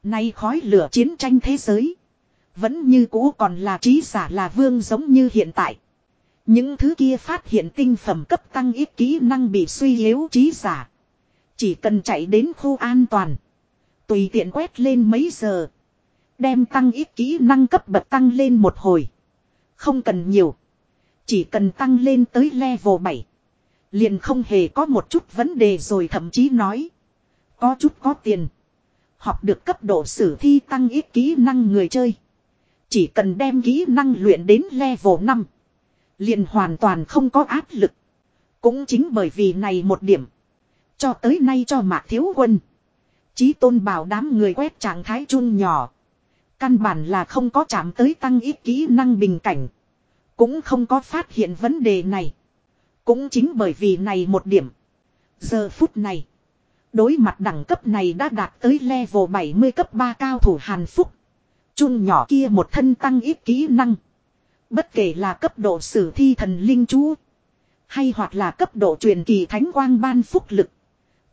Nay khói lửa chiến tranh thế giới. Vẫn như cũ còn là trí giả là vương giống như hiện tại. Những thứ kia phát hiện tinh phẩm cấp tăng ít kỹ năng bị suy yếu trí giả. Chỉ cần chạy đến khu an toàn. Tùy tiện quét lên mấy giờ. Đem tăng ít kỹ năng cấp bậc tăng lên một hồi. Không cần nhiều. Chỉ cần tăng lên tới level 7. Liền không hề có một chút vấn đề rồi thậm chí nói. Có chút có tiền. Học được cấp độ sử thi tăng ít kỹ năng người chơi. Chỉ cần đem kỹ năng luyện đến level 5. Liền hoàn toàn không có áp lực. Cũng chính bởi vì này một điểm. Cho tới nay cho mạc thiếu quân. Chí tôn bảo đám người quét trạng thái chun nhỏ. Căn bản là không có chạm tới tăng ít kỹ năng bình cảnh. Cũng không có phát hiện vấn đề này. Cũng chính bởi vì này một điểm. Giờ phút này. Đối mặt đẳng cấp này đã đạt tới level 70 cấp 3 cao thủ Hàn Phúc. Chun nhỏ kia một thân tăng ít kỹ năng. Bất kể là cấp độ sử thi thần linh chú. Hay hoặc là cấp độ truyền kỳ thánh quang ban phúc lực.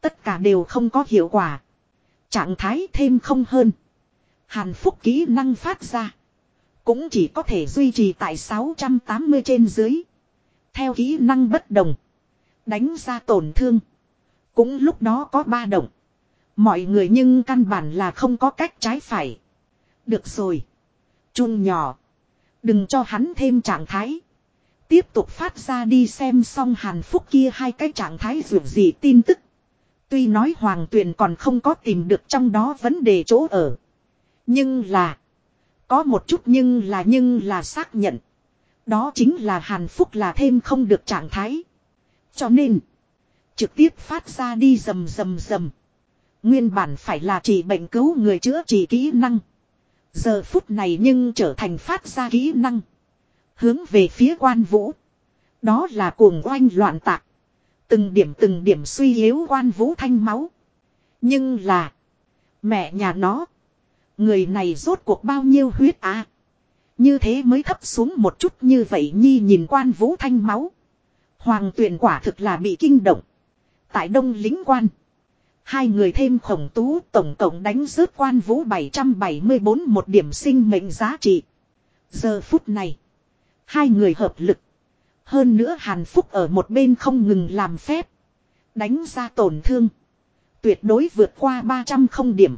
Tất cả đều không có hiệu quả. Trạng thái thêm không hơn. Hàn phúc kỹ năng phát ra. Cũng chỉ có thể duy trì tại 680 trên dưới. Theo kỹ năng bất đồng. Đánh ra tổn thương. Cũng lúc đó có ba động. Mọi người nhưng căn bản là không có cách trái phải. Được rồi. Chung nhỏ. Đừng cho hắn thêm trạng thái. Tiếp tục phát ra đi xem xong hàn phúc kia hai cái trạng thái dù gì tin tức. Tuy nói hoàng tuyền còn không có tìm được trong đó vấn đề chỗ ở. Nhưng là. Có một chút nhưng là nhưng là xác nhận. Đó chính là hàn phúc là thêm không được trạng thái. Cho nên. Trực tiếp phát ra đi rầm rầm rầm. Nguyên bản phải là chỉ bệnh cứu người chữa trị kỹ năng. Giờ phút này nhưng trở thành phát ra kỹ năng. Hướng về phía quan vũ. Đó là cuồng oanh loạn tạc. Từng điểm từng điểm suy yếu quan vũ thanh máu. Nhưng là. Mẹ nhà nó. Người này rốt cuộc bao nhiêu huyết à. Như thế mới thấp xuống một chút như vậy nhi nhìn quan vũ thanh máu. Hoàng tuyển quả thực là bị kinh động. Tại đông lính quan. Hai người thêm khổng tú tổng cộng đánh rớt quan vũ 774 một điểm sinh mệnh giá trị. Giờ phút này. Hai người hợp lực. Hơn nữa Hàn Phúc ở một bên không ngừng làm phép. Đánh ra tổn thương. Tuyệt đối vượt qua 300 không điểm.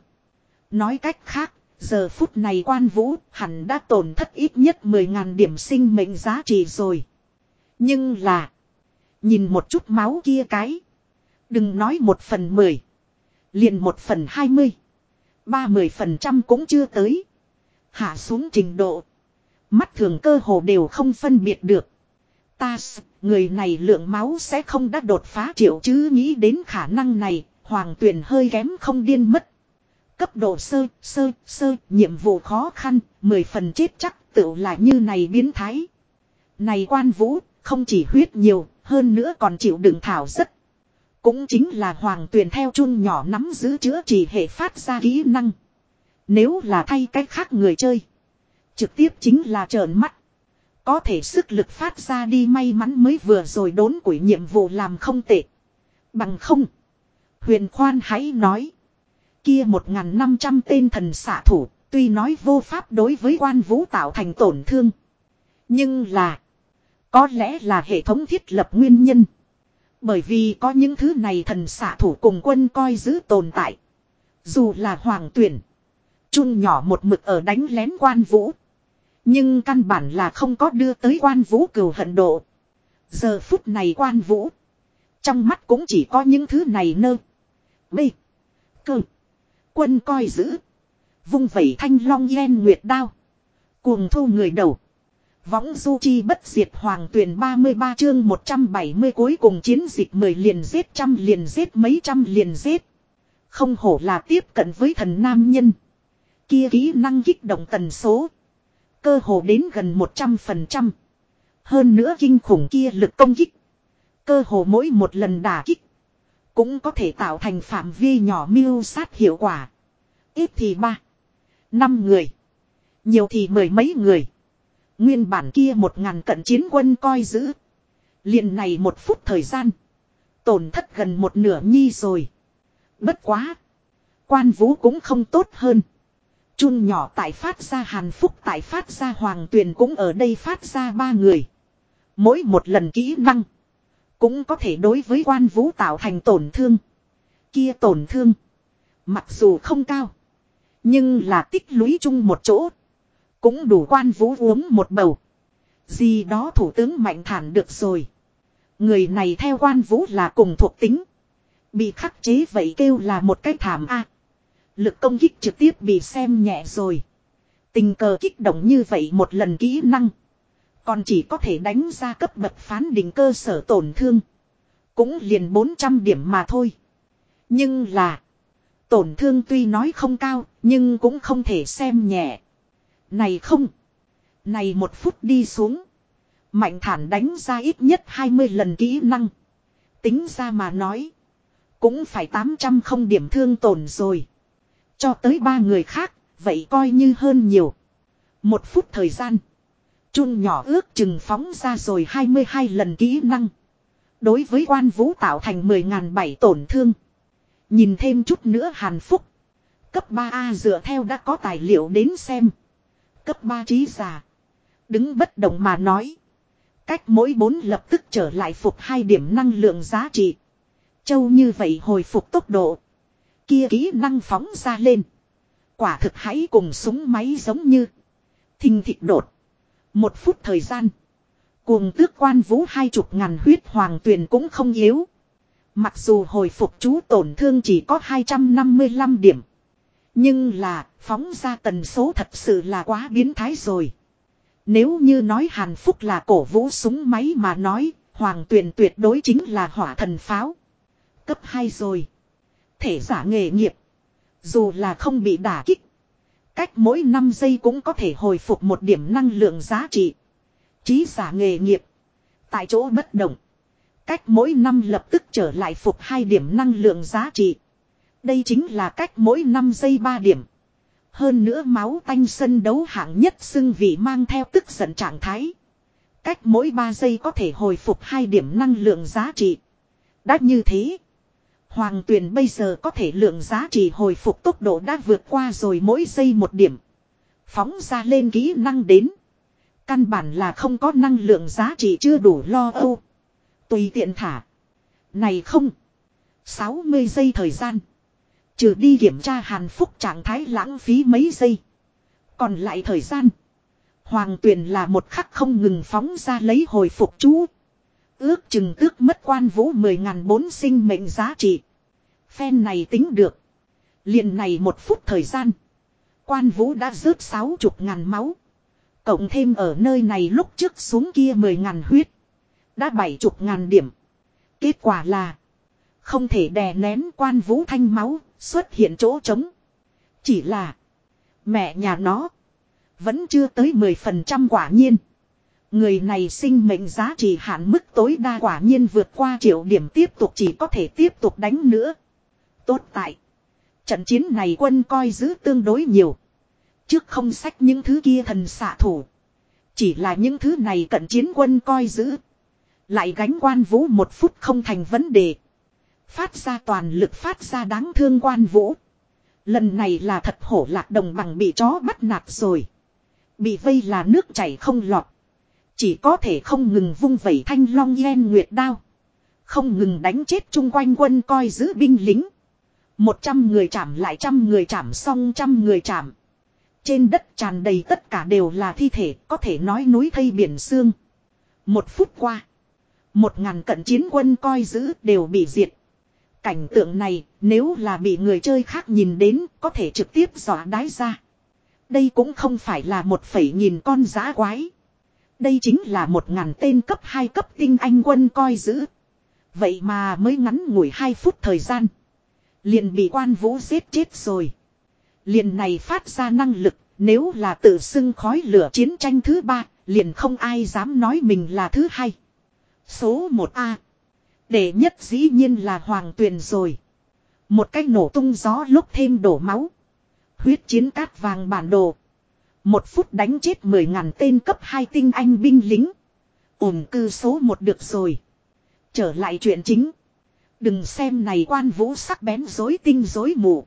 Nói cách khác, giờ phút này quan vũ hẳn đã tổn thất ít nhất 10.000 điểm sinh mệnh giá trị rồi. Nhưng là. Nhìn một chút máu kia cái. Đừng nói một phần mười. Liền một phần hai mươi. Ba mươi phần trăm cũng chưa tới. Hạ xuống trình độ. Mắt thường cơ hồ đều không phân biệt được. Ta, người này lượng máu sẽ không đã đột phá triệu chứ nghĩ đến khả năng này, hoàng tuyển hơi kém không điên mất. Cấp độ sơ, sơ, sơ, nhiệm vụ khó khăn, mười phần chết chắc tự là như này biến thái. Này quan vũ, không chỉ huyết nhiều, hơn nữa còn chịu đựng thảo rất. Cũng chính là hoàng tuyền theo chun nhỏ nắm giữ chữa trị hệ phát ra kỹ năng. Nếu là thay cách khác người chơi. Trực tiếp chính là trợn mắt. Có thể sức lực phát ra đi may mắn mới vừa rồi đốn quỷ nhiệm vụ làm không tệ. Bằng không. Huyền khoan hãy nói. Kia một ngàn năm trăm tên thần xạ thủ. Tuy nói vô pháp đối với quan vũ tạo thành tổn thương. Nhưng là. Có lẽ là hệ thống thiết lập nguyên nhân. Bởi vì có những thứ này thần xạ thủ cùng quân coi giữ tồn tại. Dù là hoàng tuyển. Chun nhỏ một mực ở đánh lén quan vũ. Nhưng căn bản là không có đưa tới quan vũ cừu hận độ. Giờ phút này quan vũ. Trong mắt cũng chỉ có những thứ này nơ. Bê. Cơ. Quân coi giữ. Vung vẩy thanh long yen nguyệt đao. Cuồng thu người đầu. Võng du chi bất diệt hoàng tuyển 33 chương 170 cuối cùng chiến dịch 10 liền giết trăm liền giết mấy trăm liền giết. Không hổ là tiếp cận với thần nam nhân. Kia kỹ năng kích động tần số. Cơ hồ đến gần 100%. Hơn nữa kinh khủng kia lực công kích. Cơ hồ mỗi một lần đả kích. Cũng có thể tạo thành phạm vi nhỏ mưu sát hiệu quả. Ít thì ba, năm người. Nhiều thì mười mấy người. Nguyên bản kia một ngàn cận chiến quân coi giữ. liền này một phút thời gian. Tổn thất gần một nửa nhi rồi. Bất quá. Quan vũ cũng không tốt hơn. Chun nhỏ tại phát ra hàn phúc tại phát ra hoàng tuyền cũng ở đây phát ra ba người. Mỗi một lần kỹ năng. Cũng có thể đối với quan vũ tạo thành tổn thương. Kia tổn thương. Mặc dù không cao. Nhưng là tích lũy chung một chỗ. Cũng đủ quan vũ uống một bầu. Gì đó thủ tướng mạnh thản được rồi. Người này theo quan vũ là cùng thuộc tính. Bị khắc chế vậy kêu là một cái thảm a. Lực công kích trực tiếp bị xem nhẹ rồi. Tình cờ kích động như vậy một lần kỹ năng. Còn chỉ có thể đánh ra cấp bậc phán định cơ sở tổn thương. Cũng liền 400 điểm mà thôi. Nhưng là. Tổn thương tuy nói không cao, nhưng cũng không thể xem nhẹ. Này không. Này một phút đi xuống. Mạnh thản đánh ra ít nhất 20 lần kỹ năng. Tính ra mà nói. Cũng phải 800 không điểm thương tổn rồi. Cho tới ba người khác, vậy coi như hơn nhiều. Một phút thời gian. Chun nhỏ ước chừng phóng ra rồi 22 lần kỹ năng. Đối với quan vũ tạo thành 10.000 bảy tổn thương. Nhìn thêm chút nữa hàn phúc. Cấp 3A dựa theo đã có tài liệu đến xem. Cấp 3 trí giả. Đứng bất động mà nói. Cách mỗi 4 lập tức trở lại phục hai điểm năng lượng giá trị. Châu như vậy hồi phục tốc độ. Kia kỹ năng phóng ra lên. Quả thực hãy cùng súng máy giống như. Thình thịt đột. Một phút thời gian. Cuồng tước quan vũ hai chục ngàn huyết hoàng tuyền cũng không yếu. Mặc dù hồi phục chú tổn thương chỉ có 255 điểm. Nhưng là phóng ra tần số thật sự là quá biến thái rồi. Nếu như nói Hàn Phúc là cổ vũ súng máy mà nói, Hoàng Tuyền tuyệt đối chính là hỏa thần pháo. Cấp 2 rồi. Thể giả nghề nghiệp. Dù là không bị đả kích. Cách mỗi 5 giây cũng có thể hồi phục một điểm năng lượng giá trị. Chí giả nghề nghiệp. Tại chỗ bất động. Cách mỗi năm lập tức trở lại phục hai điểm năng lượng giá trị. Đây chính là cách mỗi 5 giây 3 điểm. Hơn nữa máu tanh sân đấu hạng nhất xưng vị mang theo tức giận trạng thái. Cách mỗi 3 giây có thể hồi phục hai điểm năng lượng giá trị. Đã như thế. Hoàng tuyển bây giờ có thể lượng giá trị hồi phục tốc độ đã vượt qua rồi mỗi giây một điểm. Phóng ra lên kỹ năng đến. Căn bản là không có năng lượng giá trị chưa đủ lo âu. Tùy tiện thả. Này không. 60 giây thời gian. Trừ đi kiểm tra hàn phúc trạng thái lãng phí mấy giây. Còn lại thời gian. Hoàng tuyền là một khắc không ngừng phóng ra lấy hồi phục chú. Ước chừng tước mất quan vũ 10.000 bốn sinh mệnh giá trị. Phen này tính được. liền này một phút thời gian. Quan vũ đã rớt sáu chục ngàn máu. Cộng thêm ở nơi này lúc trước xuống kia 10 ngàn huyết. Đã bảy chục ngàn điểm. Kết quả là. Không thể đè nén quan vũ thanh máu. Xuất hiện chỗ trống. Chỉ là. Mẹ nhà nó. Vẫn chưa tới 10% quả nhiên. Người này sinh mệnh giá trị hạn mức tối đa quả nhiên vượt qua triệu điểm tiếp tục chỉ có thể tiếp tục đánh nữa. Tốt tại. Trận chiến này quân coi giữ tương đối nhiều. Trước không sách những thứ kia thần xạ thủ. Chỉ là những thứ này cận chiến quân coi giữ. Lại gánh quan vũ một phút không thành vấn đề. Phát ra toàn lực phát ra đáng thương quan vũ. Lần này là thật hổ lạc đồng bằng bị chó bắt nạt rồi. Bị vây là nước chảy không lọt. Chỉ có thể không ngừng vung vẩy thanh long yen nguyệt đao. Không ngừng đánh chết chung quanh quân coi giữ binh lính. Một trăm người chạm lại trăm người chạm xong trăm người chạm. Trên đất tràn đầy tất cả đều là thi thể, có thể nói núi thây biển xương. Một phút qua. Một ngàn cận chiến quân coi giữ đều bị diệt. Cảnh tượng này, nếu là bị người chơi khác nhìn đến, có thể trực tiếp dọa đái ra. Đây cũng không phải là một phẩy nghìn con giã quái. Đây chính là một ngàn tên cấp 2 cấp tinh anh quân coi giữ. Vậy mà mới ngắn ngủi 2 phút thời gian. Liền bị quan vũ giết chết rồi. Liền này phát ra năng lực, nếu là tự xưng khói lửa chiến tranh thứ ba, liền không ai dám nói mình là thứ hai. Số 1A. Đệ nhất dĩ nhiên là hoàng tuyền rồi. Một cái nổ tung gió lúc thêm đổ máu. Huyết chiến cát vàng bản đồ. Một phút đánh chết mười ngàn tên cấp hai tinh anh binh lính. ổn cư số một được rồi. Trở lại chuyện chính. Đừng xem này quan vũ sắc bén dối tinh dối mù.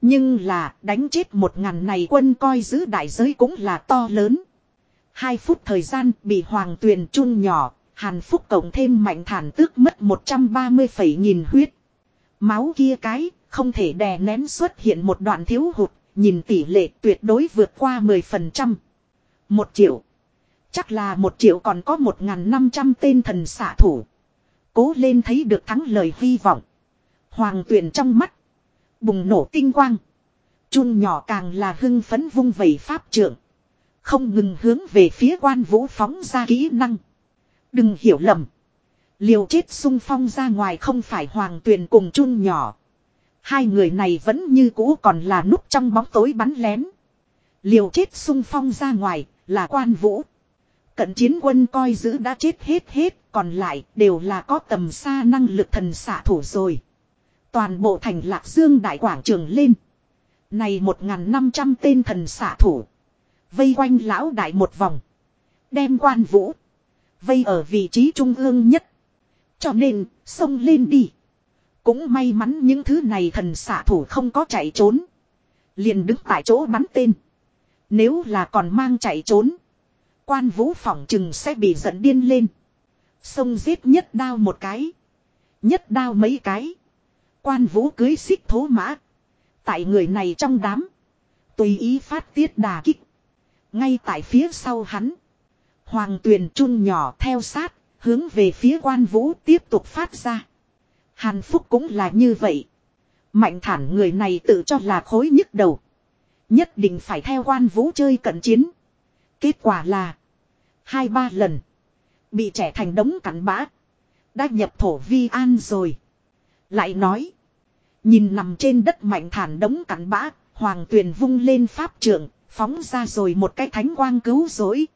Nhưng là đánh chết một ngàn này quân coi giữ đại giới cũng là to lớn. Hai phút thời gian bị hoàng tuyền chun nhỏ, hàn phúc cộng thêm mạnh thản tước mất 130 phẩy nghìn huyết. Máu kia cái, không thể đè nén xuất hiện một đoạn thiếu hụt, nhìn tỷ lệ tuyệt đối vượt qua 10%. Một triệu. Chắc là một triệu còn có 1.500 tên thần xạ thủ. Cố lên thấy được thắng lời hy vọng. Hoàng tuyển trong mắt. Bùng nổ tinh quang. Chun nhỏ càng là hưng phấn vung vẩy pháp trưởng. Không ngừng hướng về phía quan vũ phóng ra kỹ năng. Đừng hiểu lầm. Liều chết sung phong ra ngoài không phải hoàng tuyền cùng chun nhỏ. Hai người này vẫn như cũ còn là núp trong bóng tối bắn lén. Liều chết sung phong ra ngoài là quan vũ. Cận chiến quân coi giữ đã chết hết hết, còn lại đều là có tầm xa năng lực thần xạ thủ rồi. Toàn bộ thành lạc dương đại quảng trường lên. Này 1.500 tên thần xạ thủ. Vây quanh lão đại một vòng. Đem quan vũ. Vây ở vị trí trung ương nhất. Cho nên, xông lên đi. Cũng may mắn những thứ này thần xạ thủ không có chạy trốn. Liền đứng tại chỗ bắn tên. Nếu là còn mang chạy trốn. Quan vũ phỏng chừng sẽ bị giận điên lên. Xông giết nhất đao một cái. Nhất đao mấy cái. Quan vũ cưới xích thố mã. Tại người này trong đám. Tùy ý phát tiết đà kích. Ngay tại phía sau hắn. Hoàng tuyền chun nhỏ theo sát. Hướng về phía quan vũ tiếp tục phát ra. Hàn Phúc cũng là như vậy. Mạnh thản người này tự cho là khối nhức đầu. Nhất định phải theo quan vũ chơi cận chiến. Kết quả là. Hai ba lần. Bị trẻ thành đống cắn bã. Đã nhập thổ vi an rồi. Lại nói. Nhìn nằm trên đất mạnh thản đống cắn bã. Hoàng tuyền vung lên pháp trưởng. Phóng ra rồi một cái thánh quang cứu rỗi.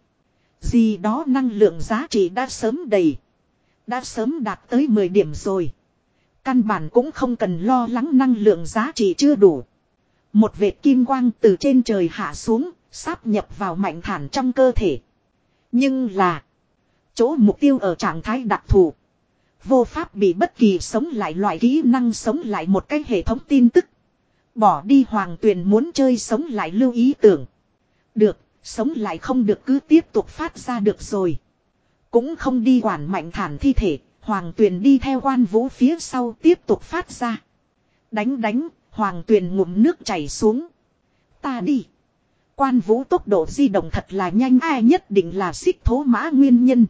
Gì đó năng lượng giá trị đã sớm đầy. Đã sớm đạt tới 10 điểm rồi. Căn bản cũng không cần lo lắng năng lượng giá trị chưa đủ. Một vệt kim quang từ trên trời hạ xuống, sáp nhập vào mạnh thản trong cơ thể. Nhưng là, chỗ mục tiêu ở trạng thái đặc thù. Vô pháp bị bất kỳ sống lại loại kỹ năng sống lại một cái hệ thống tin tức. Bỏ đi hoàng tuyền muốn chơi sống lại lưu ý tưởng. Được, sống lại không được cứ tiếp tục phát ra được rồi. Cũng không đi quản mạnh thản thi thể, hoàng tuyền đi theo quan vũ phía sau tiếp tục phát ra. Đánh đánh, hoàng tuyền ngụm nước chảy xuống. Ta đi. Quan vũ tốc độ di động thật là nhanh ai nhất định là xích thố mã nguyên nhân.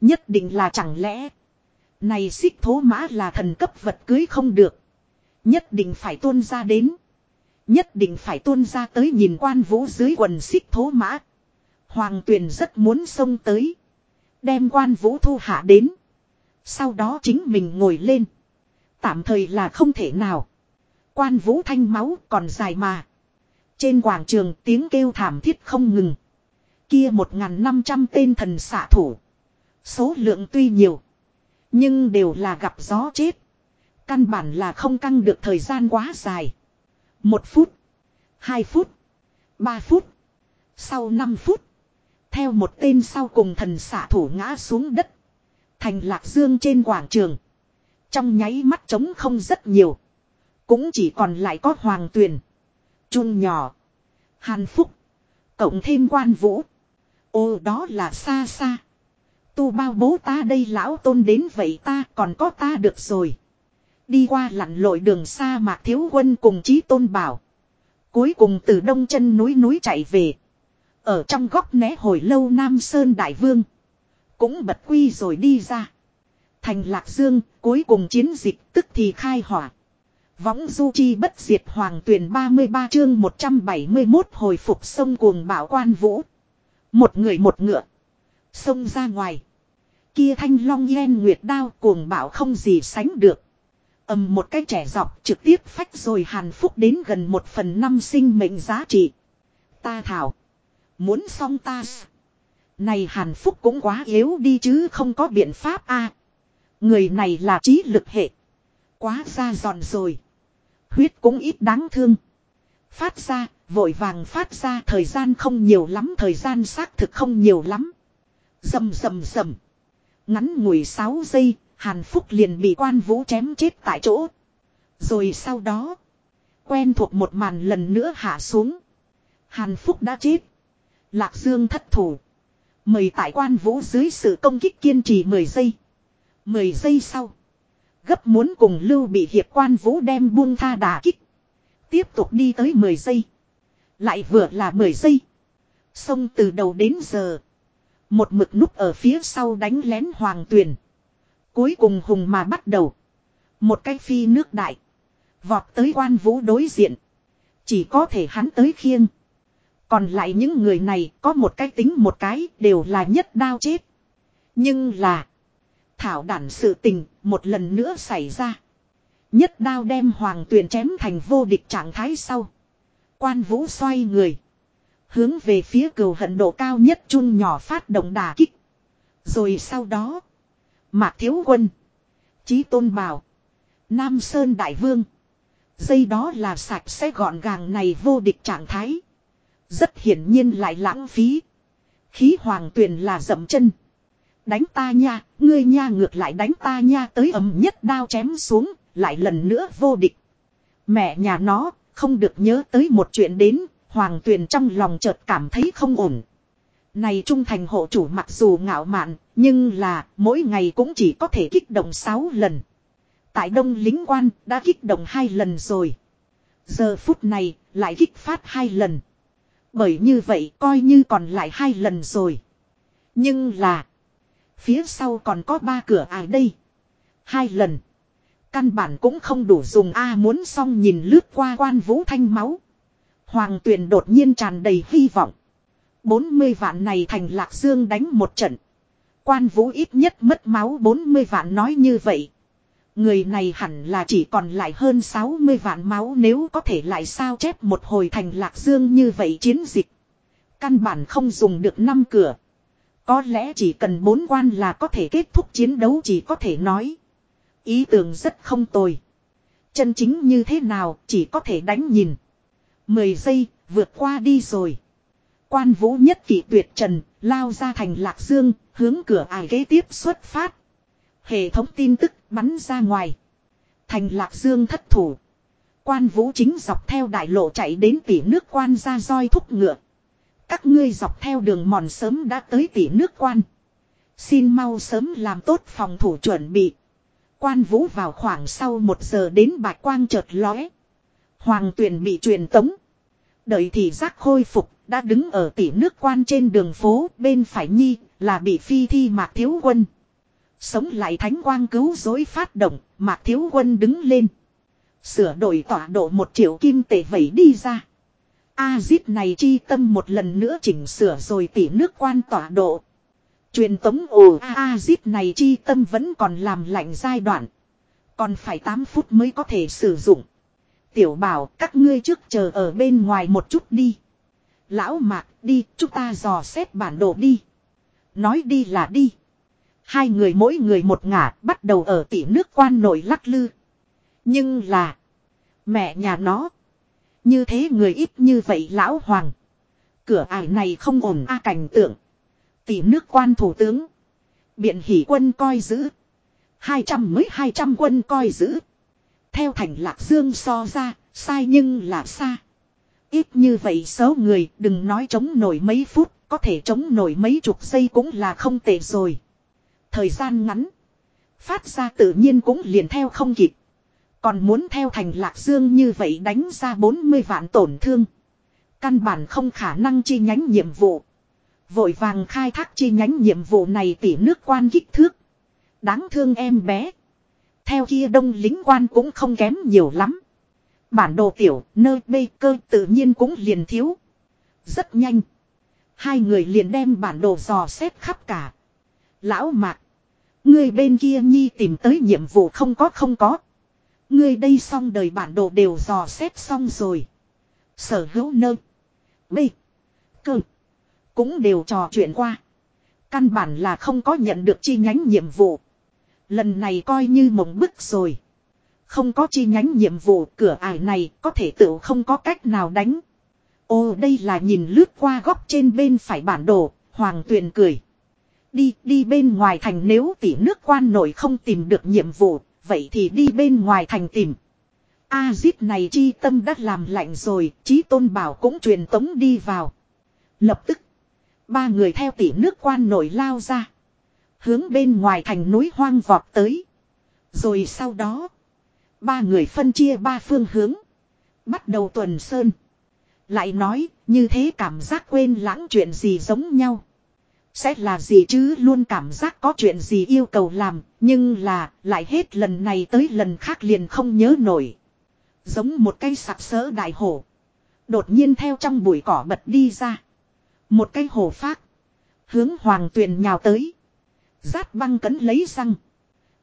Nhất định là chẳng lẽ. Này xích thố mã là thần cấp vật cưới không được. Nhất định phải tuôn ra đến. Nhất định phải tuôn ra tới nhìn quan vũ dưới quần xích thố mã. Hoàng tuyền rất muốn xông tới. Đem quan vũ thu hạ đến. Sau đó chính mình ngồi lên. Tạm thời là không thể nào. Quan vũ thanh máu còn dài mà. Trên quảng trường tiếng kêu thảm thiết không ngừng. Kia một ngàn năm trăm tên thần xạ thủ. Số lượng tuy nhiều. Nhưng đều là gặp gió chết. Căn bản là không căng được thời gian quá dài. Một phút. Hai phút. Ba phút. Sau năm phút. Theo một tên sau cùng thần xạ thủ ngã xuống đất. Thành lạc dương trên quảng trường. Trong nháy mắt trống không rất nhiều. Cũng chỉ còn lại có hoàng tuyền. Trung nhỏ. Hàn phúc. Cộng thêm quan vũ. Ô, đó là xa xa. Tu bao bố ta đây lão tôn đến vậy ta còn có ta được rồi. Đi qua lặn lội đường xa mạc thiếu quân cùng chí tôn bảo. Cuối cùng từ đông chân núi núi chạy về. Ở trong góc né hồi lâu Nam Sơn Đại Vương. Cũng bật quy rồi đi ra. Thành Lạc Dương, cuối cùng chiến dịch tức thì khai hỏa. Võng du chi bất diệt hoàng tuyển 33 chương 171 hồi phục sông cuồng bảo quan vũ. Một người một ngựa. Sông ra ngoài. Kia thanh long yen nguyệt đao cuồng bảo không gì sánh được ầm một cái trẻ dọc trực tiếp phách rồi hàn phúc đến gần một phần năm sinh mệnh giá trị. Ta thảo. Muốn xong ta. Này hàn phúc cũng quá yếu đi chứ không có biện pháp a Người này là trí lực hệ. Quá ra giòn rồi. Huyết cũng ít đáng thương. Phát ra, vội vàng phát ra thời gian không nhiều lắm, thời gian xác thực không nhiều lắm. Dầm dầm dầm. Ngắn ngủi 6 giây, Hàn Phúc liền bị quan vũ chém chết tại chỗ. Rồi sau đó, quen thuộc một màn lần nữa hạ xuống. Hàn Phúc đã chết. Lạc Dương thất thủ. Mời tại quan vũ dưới sự công kích kiên trì 10 giây. 10 giây sau. Gấp muốn cùng lưu bị hiệp quan vũ đem buông tha đà kích. Tiếp tục đi tới 10 giây. Lại vừa là 10 giây. Xong từ đầu đến giờ. Một mực núp ở phía sau đánh lén hoàng tuyền. Cuối cùng hùng mà bắt đầu. Một cái phi nước đại. Vọt tới quan vũ đối diện. Chỉ có thể hắn tới khiêng. Còn lại những người này có một cái tính một cái đều là nhất đao chết. Nhưng là. Thảo đản sự tình một lần nữa xảy ra. Nhất đao đem hoàng tuyền chém thành vô địch trạng thái sau. Quan vũ xoay người. Hướng về phía cừu hận độ cao nhất chun nhỏ phát động đà kích. Rồi sau đó. Mạc Thiếu Quân. Chí Tôn Bảo. Nam Sơn Đại Vương. Dây đó là sạch sẽ gọn gàng này vô địch trạng thái. Rất hiển nhiên lại lãng phí. Khí hoàng tuyền là dậm chân. Đánh ta nha, ngươi nha ngược lại đánh ta nha tới ầm nhất đao chém xuống, lại lần nữa vô địch. Mẹ nhà nó, không được nhớ tới một chuyện đến, hoàng tuyền trong lòng chợt cảm thấy không ổn. Này trung thành hộ chủ mặc dù ngạo mạn, nhưng là mỗi ngày cũng chỉ có thể kích động 6 lần. Tại đông lính quan đã kích động hai lần rồi. Giờ phút này lại kích phát hai lần. Bởi như vậy coi như còn lại hai lần rồi. Nhưng là. Phía sau còn có ba cửa ải đây. Hai lần. Căn bản cũng không đủ dùng A muốn xong nhìn lướt qua quan vũ thanh máu. Hoàng tuyền đột nhiên tràn đầy hy vọng. 40 vạn này thành lạc dương đánh một trận. Quan vũ ít nhất mất máu 40 vạn nói như vậy. Người này hẳn là chỉ còn lại hơn 60 vạn máu nếu có thể lại sao chép một hồi thành lạc dương như vậy chiến dịch. Căn bản không dùng được năm cửa. Có lẽ chỉ cần bốn quan là có thể kết thúc chiến đấu chỉ có thể nói. Ý tưởng rất không tồi. Chân chính như thế nào chỉ có thể đánh nhìn. Mười giây, vượt qua đi rồi. Quan vũ nhất kỷ tuyệt trần, lao ra thành lạc dương, hướng cửa ải kế tiếp xuất phát. Hệ thống tin tức bắn ra ngoài. Thành lạc dương thất thủ. Quan vũ chính dọc theo đại lộ chạy đến tỉ nước quan ra roi thúc ngựa. Các ngươi dọc theo đường mòn sớm đã tới tỉ nước quan. Xin mau sớm làm tốt phòng thủ chuẩn bị. Quan vũ vào khoảng sau một giờ đến bạch quang chợt lóe. Hoàng tuyển bị truyền tống. Đợi thì giác khôi phục, đã đứng ở tỉ nước quan trên đường phố, bên phải nhi, là bị phi thi mạc thiếu quân. Sống lại thánh quang cứu dối phát động, mạc thiếu quân đứng lên. Sửa đổi tọa độ một triệu kim tệ vẩy đi ra. A-zip này chi tâm một lần nữa chỉnh sửa rồi tỉ nước quan tọa độ. Truyền tống ồ A-zip này chi tâm vẫn còn làm lạnh giai đoạn. Còn phải 8 phút mới có thể sử dụng. Tiểu bảo, các ngươi trước chờ ở bên ngoài một chút đi. Lão mạc, đi, chúng ta dò xét bản đồ đi. Nói đi là đi. Hai người mỗi người một ngả, bắt đầu ở tỉ nước quan nội lắc lư. Nhưng là. Mẹ nhà nó. Như thế người ít như vậy lão hoàng. Cửa ải này không ổn a cảnh tượng. Tỉ nước quan thủ tướng. Biện hỷ quân coi giữ. hai trăm mới hai trăm quân coi giữ. Theo thành lạc dương so ra, sai nhưng là xa. Ít như vậy số người đừng nói chống nổi mấy phút, có thể chống nổi mấy chục giây cũng là không tệ rồi. Thời gian ngắn. Phát ra tự nhiên cũng liền theo không kịp. Còn muốn theo thành lạc dương như vậy đánh ra 40 vạn tổn thương. Căn bản không khả năng chi nhánh nhiệm vụ. Vội vàng khai thác chi nhánh nhiệm vụ này tỉ nước quan kích thước. Đáng thương em bé. Theo kia đông lính quan cũng không kém nhiều lắm. Bản đồ tiểu, nơi bê cơ tự nhiên cũng liền thiếu. Rất nhanh. Hai người liền đem bản đồ dò xét khắp cả. Lão mạc. Người bên kia nhi tìm tới nhiệm vụ không có không có. Người đây xong đời bản đồ đều dò xét xong rồi. Sở hữu nơ. bê Cơ. Cũng đều trò chuyện qua. Căn bản là không có nhận được chi nhánh nhiệm vụ. Lần này coi như mộng bức rồi. Không có chi nhánh nhiệm vụ cửa ải này có thể tự không có cách nào đánh. Ô đây là nhìn lướt qua góc trên bên phải bản đồ, Hoàng Tuyền cười. Đi, đi bên ngoài thành nếu tỷ nước quan nội không tìm được nhiệm vụ, vậy thì đi bên ngoài thành tìm. A zip này chi tâm đã làm lạnh rồi, chí tôn bảo cũng truyền tống đi vào. Lập tức, ba người theo tỷ nước quan nội lao ra. Hướng bên ngoài thành núi hoang vọt tới. Rồi sau đó, ba người phân chia ba phương hướng. Bắt đầu tuần sơn. Lại nói, như thế cảm giác quên lãng chuyện gì giống nhau. Sẽ là gì chứ luôn cảm giác có chuyện gì yêu cầu làm, nhưng là, lại hết lần này tới lần khác liền không nhớ nổi. Giống một cây sạc sỡ đại hổ. Đột nhiên theo trong bụi cỏ bật đi ra. Một cây hổ phát. Hướng hoàng tuyền nhào tới. Rát băng cấn lấy răng.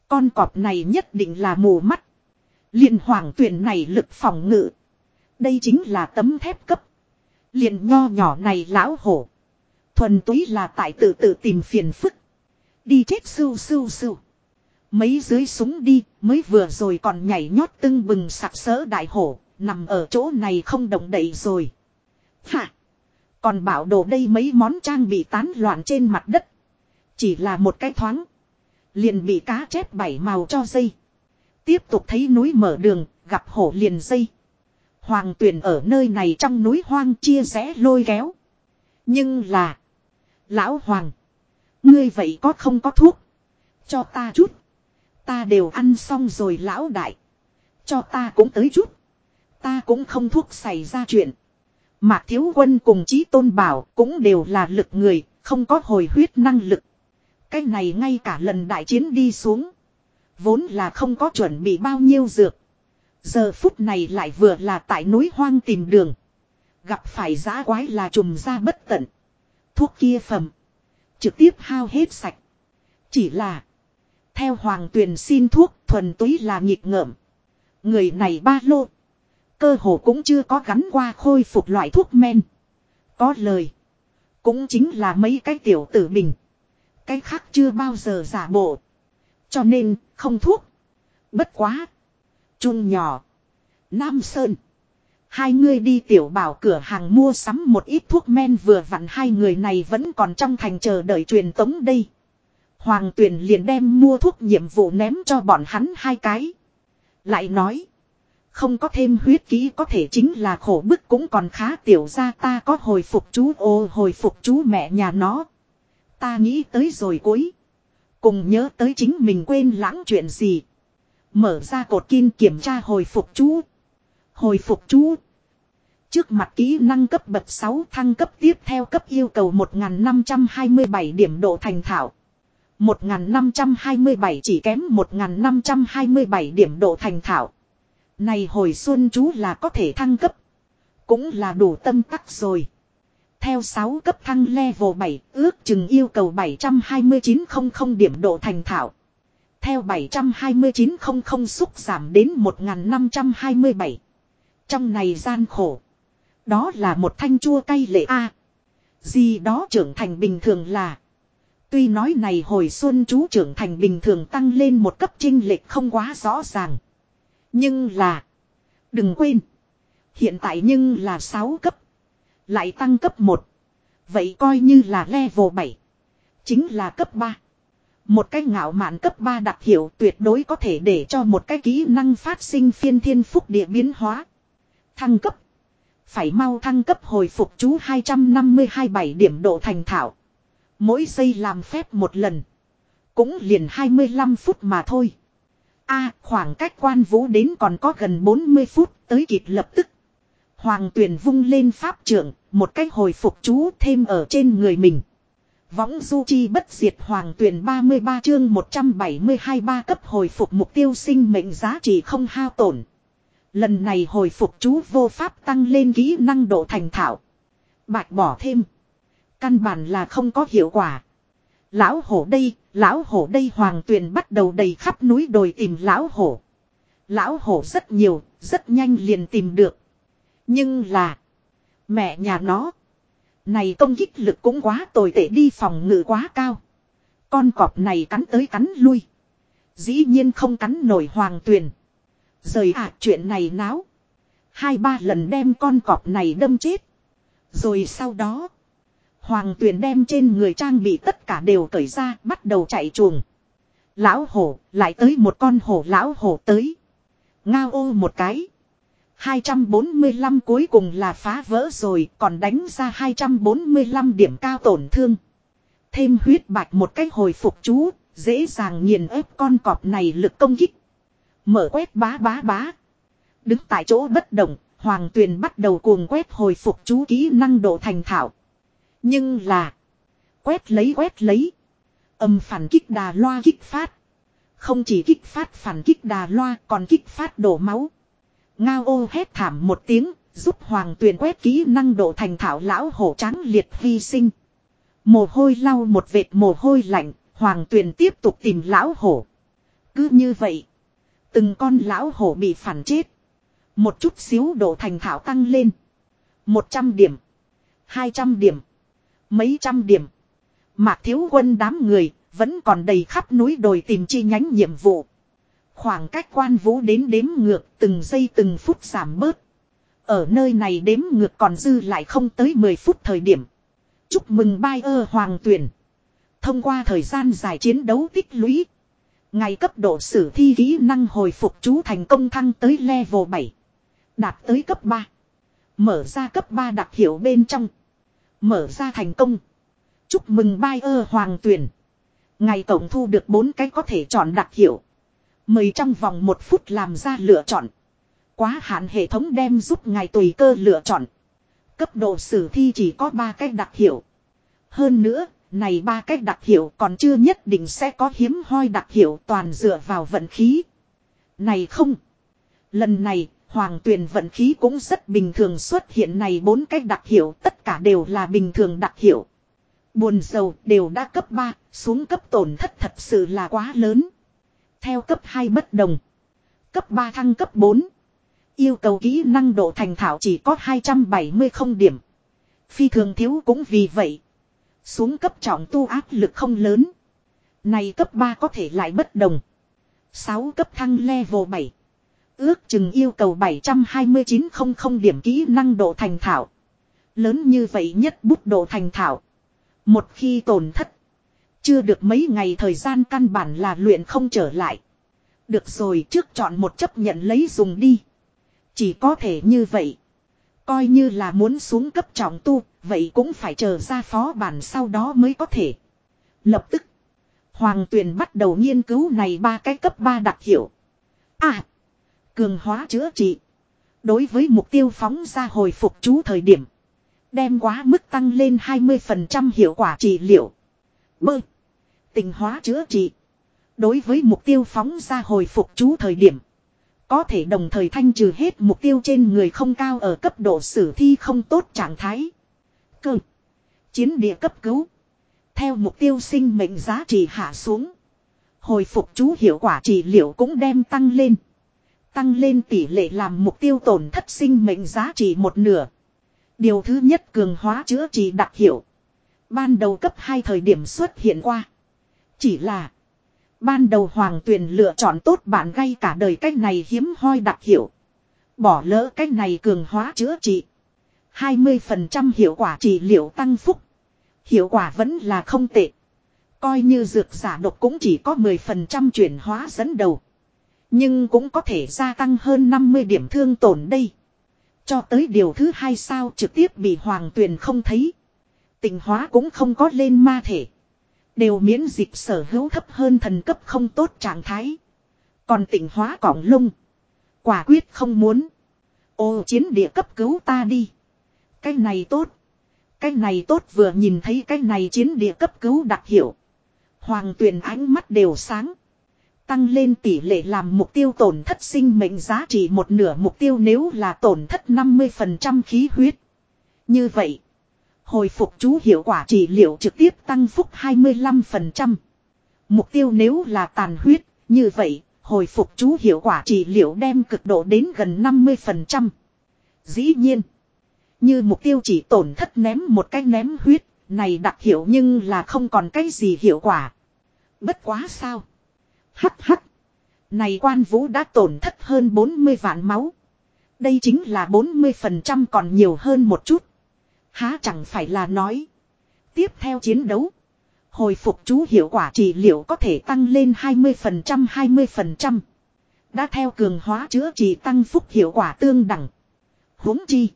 Con cọp này nhất định là mù mắt. liền hoàng tuyền này lực phòng ngự. Đây chính là tấm thép cấp. liền nho nhỏ này lão hổ. Thuần túy là tại tự tự tìm phiền phức. Đi chết sưu sưu sưu. Mấy dưới súng đi, mới vừa rồi còn nhảy nhót tưng bừng sặc sỡ đại hổ, nằm ở chỗ này không động đậy rồi. Hả? Còn bảo đồ đây mấy món trang bị tán loạn trên mặt đất. Chỉ là một cái thoáng. Liền bị cá chép bảy màu cho dây. Tiếp tục thấy núi mở đường, gặp hổ liền dây. Hoàng tuyển ở nơi này trong núi hoang chia rẽ lôi kéo. Nhưng là. Lão Hoàng. Ngươi vậy có không có thuốc? Cho ta chút. Ta đều ăn xong rồi lão đại. Cho ta cũng tới chút. Ta cũng không thuốc xảy ra chuyện. Mạc Thiếu Quân cùng Chí Tôn Bảo cũng đều là lực người, không có hồi huyết năng lực. Cái này ngay cả lần đại chiến đi xuống. Vốn là không có chuẩn bị bao nhiêu dược. Giờ phút này lại vừa là tại núi hoang tìm đường. Gặp phải giã quái là trùm ra bất tận. Thuốc kia phẩm. Trực tiếp hao hết sạch. Chỉ là. Theo hoàng tuyền xin thuốc thuần túy là nghịch ngợm. Người này ba lô. Cơ hồ cũng chưa có gắn qua khôi phục loại thuốc men. Có lời. Cũng chính là mấy cái tiểu tử bình. Cái khác chưa bao giờ giả bộ. Cho nên, không thuốc. Bất quá. Trung nhỏ. Nam Sơn. Hai người đi tiểu bảo cửa hàng mua sắm một ít thuốc men vừa vặn hai người này vẫn còn trong thành chờ đợi truyền tống đây. Hoàng tuyển liền đem mua thuốc nhiệm vụ ném cho bọn hắn hai cái. Lại nói. Không có thêm huyết ký có thể chính là khổ bức cũng còn khá tiểu ra ta có hồi phục chú ô hồi phục chú mẹ nhà nó. Ta nghĩ tới rồi cuối. Cùng nhớ tới chính mình quên lãng chuyện gì. Mở ra cột kim kiểm tra hồi phục chú. Hồi phục chú. Trước mặt kỹ năng cấp bậc 6 thăng cấp tiếp theo cấp yêu cầu 1527 điểm độ thành thạo. 1527 chỉ kém 1527 điểm độ thành thạo. Này hồi xuân chú là có thể thăng cấp. Cũng là đủ tâm tắc rồi. Theo 6 cấp thăng level 7 ước chừng yêu cầu 72900 điểm độ thành thạo. Theo 72900 xúc giảm đến 1527. Trong này gian khổ. Đó là một thanh chua cay lệ A. gì đó trưởng thành bình thường là. Tuy nói này hồi xuân chú trưởng thành bình thường tăng lên một cấp trinh lệch không quá rõ ràng. Nhưng là. Đừng quên. Hiện tại nhưng là 6 cấp. Lại tăng cấp 1. Vậy coi như là level 7. Chính là cấp 3. Một cái ngạo mạn cấp 3 đặc hiệu tuyệt đối có thể để cho một cái kỹ năng phát sinh phiên thiên phúc địa biến hóa. Thăng cấp. Phải mau thăng cấp hồi phục chú 252 điểm độ thành thạo. Mỗi giây làm phép một lần. Cũng liền 25 phút mà thôi. a, khoảng cách quan vũ đến còn có gần 40 phút tới kịp lập tức. Hoàng tuyển vung lên pháp trưởng, một cách hồi phục chú thêm ở trên người mình. Võng du chi bất diệt hoàng tuyển 33 chương 172 ba cấp hồi phục mục tiêu sinh mệnh giá trị không hao tổn. Lần này hồi phục chú vô pháp tăng lên kỹ năng độ thành thạo. Bạch bỏ thêm. Căn bản là không có hiệu quả. Lão hổ đây, lão hổ đây hoàng tuyền bắt đầu đầy khắp núi đồi tìm lão hổ. Lão hổ rất nhiều, rất nhanh liền tìm được. Nhưng là, mẹ nhà nó, này công kích lực cũng quá tồi tệ đi phòng ngự quá cao. Con cọp này cắn tới cắn lui. Dĩ nhiên không cắn nổi hoàng tuyền. Rời ạ à, chuyện này náo. Hai ba lần đem con cọp này đâm chết. Rồi sau đó. Hoàng tuyền đem trên người trang bị tất cả đều cởi ra bắt đầu chạy chuồng. Lão hổ lại tới một con hổ lão hổ tới. Ngao ô một cái. 245 cuối cùng là phá vỡ rồi còn đánh ra 245 điểm cao tổn thương. Thêm huyết bạch một cách hồi phục chú, dễ dàng nghiền ép con cọp này lực công kích. Mở quét bá bá bá. Đứng tại chỗ bất động, Hoàng Tuyền bắt đầu cuồng quét hồi phục chú kỹ năng độ thành thạo. Nhưng là. Quét lấy quét lấy. Âm phản kích đà loa kích phát. Không chỉ kích phát phản kích đà loa còn kích phát đổ máu. Ngao ô hét thảm một tiếng, giúp hoàng tuyền quét kỹ năng độ thành thảo lão hổ trắng liệt hy sinh. Mồ hôi lau một vệt mồ hôi lạnh, hoàng tuyền tiếp tục tìm lão hổ. Cứ như vậy, từng con lão hổ bị phản chết. Một chút xíu độ thành thảo tăng lên. một trăm điểm, 200 điểm. Mấy trăm điểm. Mạc thiếu quân đám người, vẫn còn đầy khắp núi đồi tìm chi nhánh nhiệm vụ. Khoảng cách quan vũ đến đếm ngược từng giây từng phút giảm bớt. Ở nơi này đếm ngược còn dư lại không tới 10 phút thời điểm. Chúc mừng bai ơ hoàng tuyển. Thông qua thời gian dài chiến đấu tích lũy. Ngày cấp độ sử thi kỹ năng hồi phục chú thành công thăng tới level 7. Đạt tới cấp 3. Mở ra cấp 3 đặc hiệu bên trong. Mở ra thành công. Chúc mừng bai ơ hoàng tuyển. Ngày tổng thu được 4 cái có thể chọn đặc hiệu. Mời trong vòng một phút làm ra lựa chọn. Quá hạn hệ thống đem giúp ngài tùy cơ lựa chọn. Cấp độ sử thi chỉ có 3 cách đặc hiệu. Hơn nữa, này ba cách đặc hiệu còn chưa nhất định sẽ có hiếm hoi đặc hiệu toàn dựa vào vận khí. Này không. Lần này, hoàng tuyền vận khí cũng rất bình thường xuất hiện này bốn cách đặc hiệu tất cả đều là bình thường đặc hiệu. Buồn dầu đều đã cấp 3, xuống cấp tổn thất thật sự là quá lớn. Theo cấp 2 bất đồng. Cấp 3 thăng cấp 4. Yêu cầu kỹ năng độ thành thảo chỉ có 270 không điểm. Phi thường thiếu cũng vì vậy. Xuống cấp trọng tu áp lực không lớn. Này cấp 3 có thể lại bất đồng. 6 cấp thăng level 7. Ước chừng yêu cầu 729 điểm kỹ năng độ thành thảo. Lớn như vậy nhất bút độ thành thảo. Một khi tổn thất. Chưa được mấy ngày thời gian căn bản là luyện không trở lại. Được rồi trước chọn một chấp nhận lấy dùng đi. Chỉ có thể như vậy. Coi như là muốn xuống cấp trọng tu, vậy cũng phải chờ ra phó bản sau đó mới có thể. Lập tức, Hoàng Tuyền bắt đầu nghiên cứu này ba cái cấp 3 đặc hiệu. À, cường hóa chữa trị. Đối với mục tiêu phóng ra hồi phục chú thời điểm. Đem quá mức tăng lên 20% hiệu quả trị liệu. Bơ. Tình hóa chữa trị. Đối với mục tiêu phóng ra hồi phục chú thời điểm. Có thể đồng thời thanh trừ hết mục tiêu trên người không cao ở cấp độ sử thi không tốt trạng thái. Cơ. Chiến địa cấp cứu. Theo mục tiêu sinh mệnh giá trị hạ xuống. Hồi phục chú hiệu quả trị liệu cũng đem tăng lên. Tăng lên tỷ lệ làm mục tiêu tổn thất sinh mệnh giá trị một nửa. Điều thứ nhất cường hóa chữa trị đặc hiệu. Ban đầu cấp 2 thời điểm xuất hiện qua. Chỉ là. Ban đầu hoàng tuyền lựa chọn tốt bạn gây cả đời cách này hiếm hoi đặc hiệu. Bỏ lỡ cách này cường hóa chữa trị. 20% hiệu quả trị liệu tăng phúc. Hiệu quả vẫn là không tệ. Coi như dược giả độc cũng chỉ có 10% chuyển hóa dẫn đầu. Nhưng cũng có thể gia tăng hơn 50 điểm thương tổn đây. Cho tới điều thứ hai sao trực tiếp bị hoàng tuyền không thấy. Tình hóa cũng không có lên ma thể. Đều miễn dịch sở hữu thấp hơn thần cấp không tốt trạng thái. Còn tỉnh hóa cỏng lông. Quả quyết không muốn. Ô, chiến địa cấp cứu ta đi. Cái này tốt. Cái này tốt vừa nhìn thấy cái này chiến địa cấp cứu đặc hiệu. Hoàng tuyền ánh mắt đều sáng. Tăng lên tỷ lệ làm mục tiêu tổn thất sinh mệnh giá trị một nửa mục tiêu nếu là tổn thất 50% khí huyết. Như vậy. Hồi phục chú hiệu quả trị liệu trực tiếp tăng phúc 25%. Mục tiêu nếu là tàn huyết, như vậy, hồi phục chú hiệu quả trị liệu đem cực độ đến gần 50%. Dĩ nhiên, như mục tiêu chỉ tổn thất ném một cái ném huyết, này đặc hiệu nhưng là không còn cái gì hiệu quả. Bất quá sao? Hắc hắc. Này quan vũ đã tổn thất hơn 40 vạn máu. Đây chính là 40% còn nhiều hơn một chút. Há chẳng phải là nói. Tiếp theo chiến đấu. Hồi phục chú hiệu quả trị liệu có thể tăng lên 20% 20%. Đã theo cường hóa chữa trị tăng phúc hiệu quả tương đẳng. huống chi.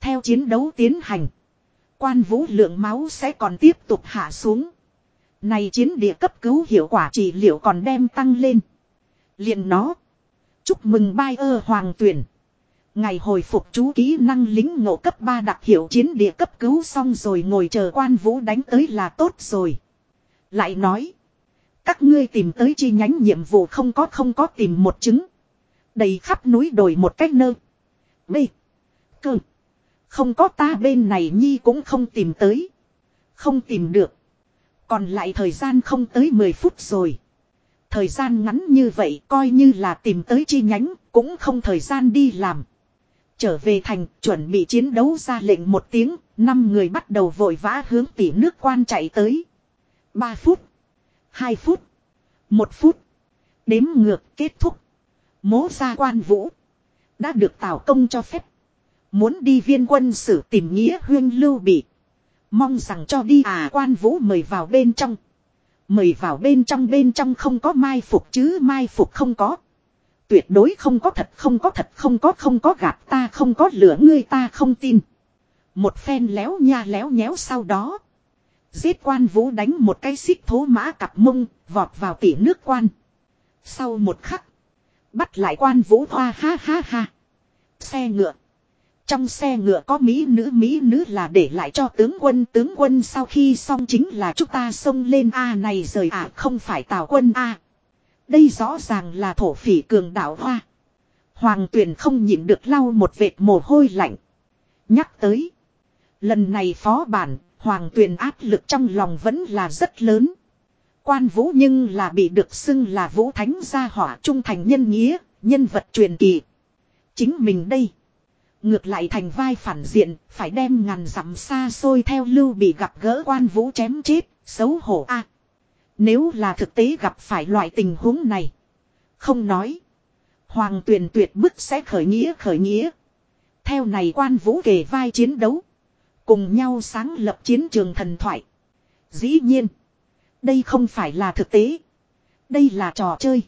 Theo chiến đấu tiến hành. Quan vũ lượng máu sẽ còn tiếp tục hạ xuống. Này chiến địa cấp cứu hiệu quả trị liệu còn đem tăng lên. liền nó. Chúc mừng bai ơ hoàng tuyển. Ngày hồi phục chú kỹ năng lính ngộ cấp 3 đặc hiệu chiến địa cấp cứu xong rồi ngồi chờ quan vũ đánh tới là tốt rồi. Lại nói. Các ngươi tìm tới chi nhánh nhiệm vụ không có không có tìm một chứng. Đầy khắp núi đồi một cách nơ. B. Cơ. Không có ta bên này nhi cũng không tìm tới. Không tìm được. Còn lại thời gian không tới 10 phút rồi. Thời gian ngắn như vậy coi như là tìm tới chi nhánh cũng không thời gian đi làm. Trở về thành chuẩn bị chiến đấu ra lệnh một tiếng, Năm người bắt đầu vội vã hướng tỉ nước quan chạy tới. Ba phút. Hai phút. Một phút. Đếm ngược kết thúc. Mố gia quan vũ. Đã được tào công cho phép. Muốn đi viên quân sử tìm nghĩa huyên lưu bị. Mong rằng cho đi à quan vũ mời vào bên trong. Mời vào bên trong bên trong không có mai phục chứ mai phục không có. Tuyệt đối không có thật, không có thật, không có không có gạt ta, không có lửa ngươi ta không tin. Một phen léo nha léo nhéo sau đó. Giết quan vũ đánh một cái xích thố mã cặp mông, vọt vào tỉ nước quan. Sau một khắc. Bắt lại quan vũ hoa ha ha ha. Xe ngựa. Trong xe ngựa có Mỹ nữ Mỹ nữ là để lại cho tướng quân tướng quân sau khi xong chính là chúng ta xông lên A này rời à không phải tào quân A. Đây rõ ràng là thổ phỉ cường đạo hoa. Hoàng tuyển không nhịn được lau một vệt mồ hôi lạnh. Nhắc tới. Lần này phó bản, hoàng tuyển áp lực trong lòng vẫn là rất lớn. Quan vũ nhưng là bị được xưng là vũ thánh gia hỏa trung thành nhân nghĩa, nhân vật truyền kỳ. Chính mình đây. Ngược lại thành vai phản diện, phải đem ngàn dặm xa xôi theo lưu bị gặp gỡ quan vũ chém chết, xấu hổ a nếu là thực tế gặp phải loại tình huống này. Không nói. Hoàng tuyển tuyệt bức sẽ khởi nghĩa khởi nghĩa. Theo này quan vũ kể vai chiến đấu. Cùng nhau sáng lập chiến trường thần thoại. Dĩ nhiên. Đây không phải là thực tế. Đây là trò chơi.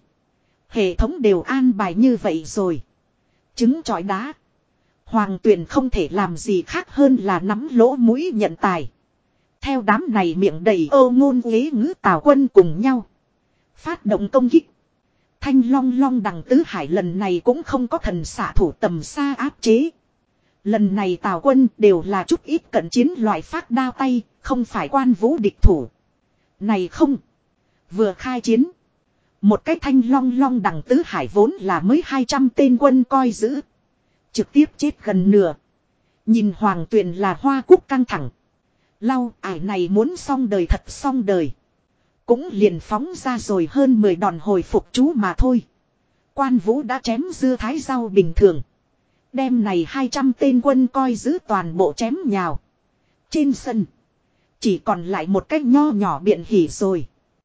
Hệ thống đều an bài như vậy rồi. Chứng trọi đá. Hoàng tuyển không thể làm gì khác hơn là nắm lỗ mũi nhận tài. Theo đám này miệng đầy ô ngôn ghế ngữ tào quân cùng nhau. Phát động công kích. Thanh long long đằng tứ hải lần này cũng không có thần xạ thủ tầm xa áp chế. Lần này tào quân đều là chút ít cận chiến loại phát đao tay, không phải quan vũ địch thủ. Này không. Vừa khai chiến. Một cái thanh long long đằng tứ hải vốn là mới 200 tên quân coi giữ. Trực tiếp chết gần nửa. Nhìn hoàng tuyền là hoa cúc căng thẳng. Lau, ải này muốn xong đời thật xong đời. Cũng liền phóng ra rồi hơn 10 đòn hồi phục chú mà thôi. Quan vũ đã chém dưa thái rau bình thường. Đêm này 200 tên quân coi giữ toàn bộ chém nhào. Trên sân. Chỉ còn lại một cách nho nhỏ biện hỉ rồi.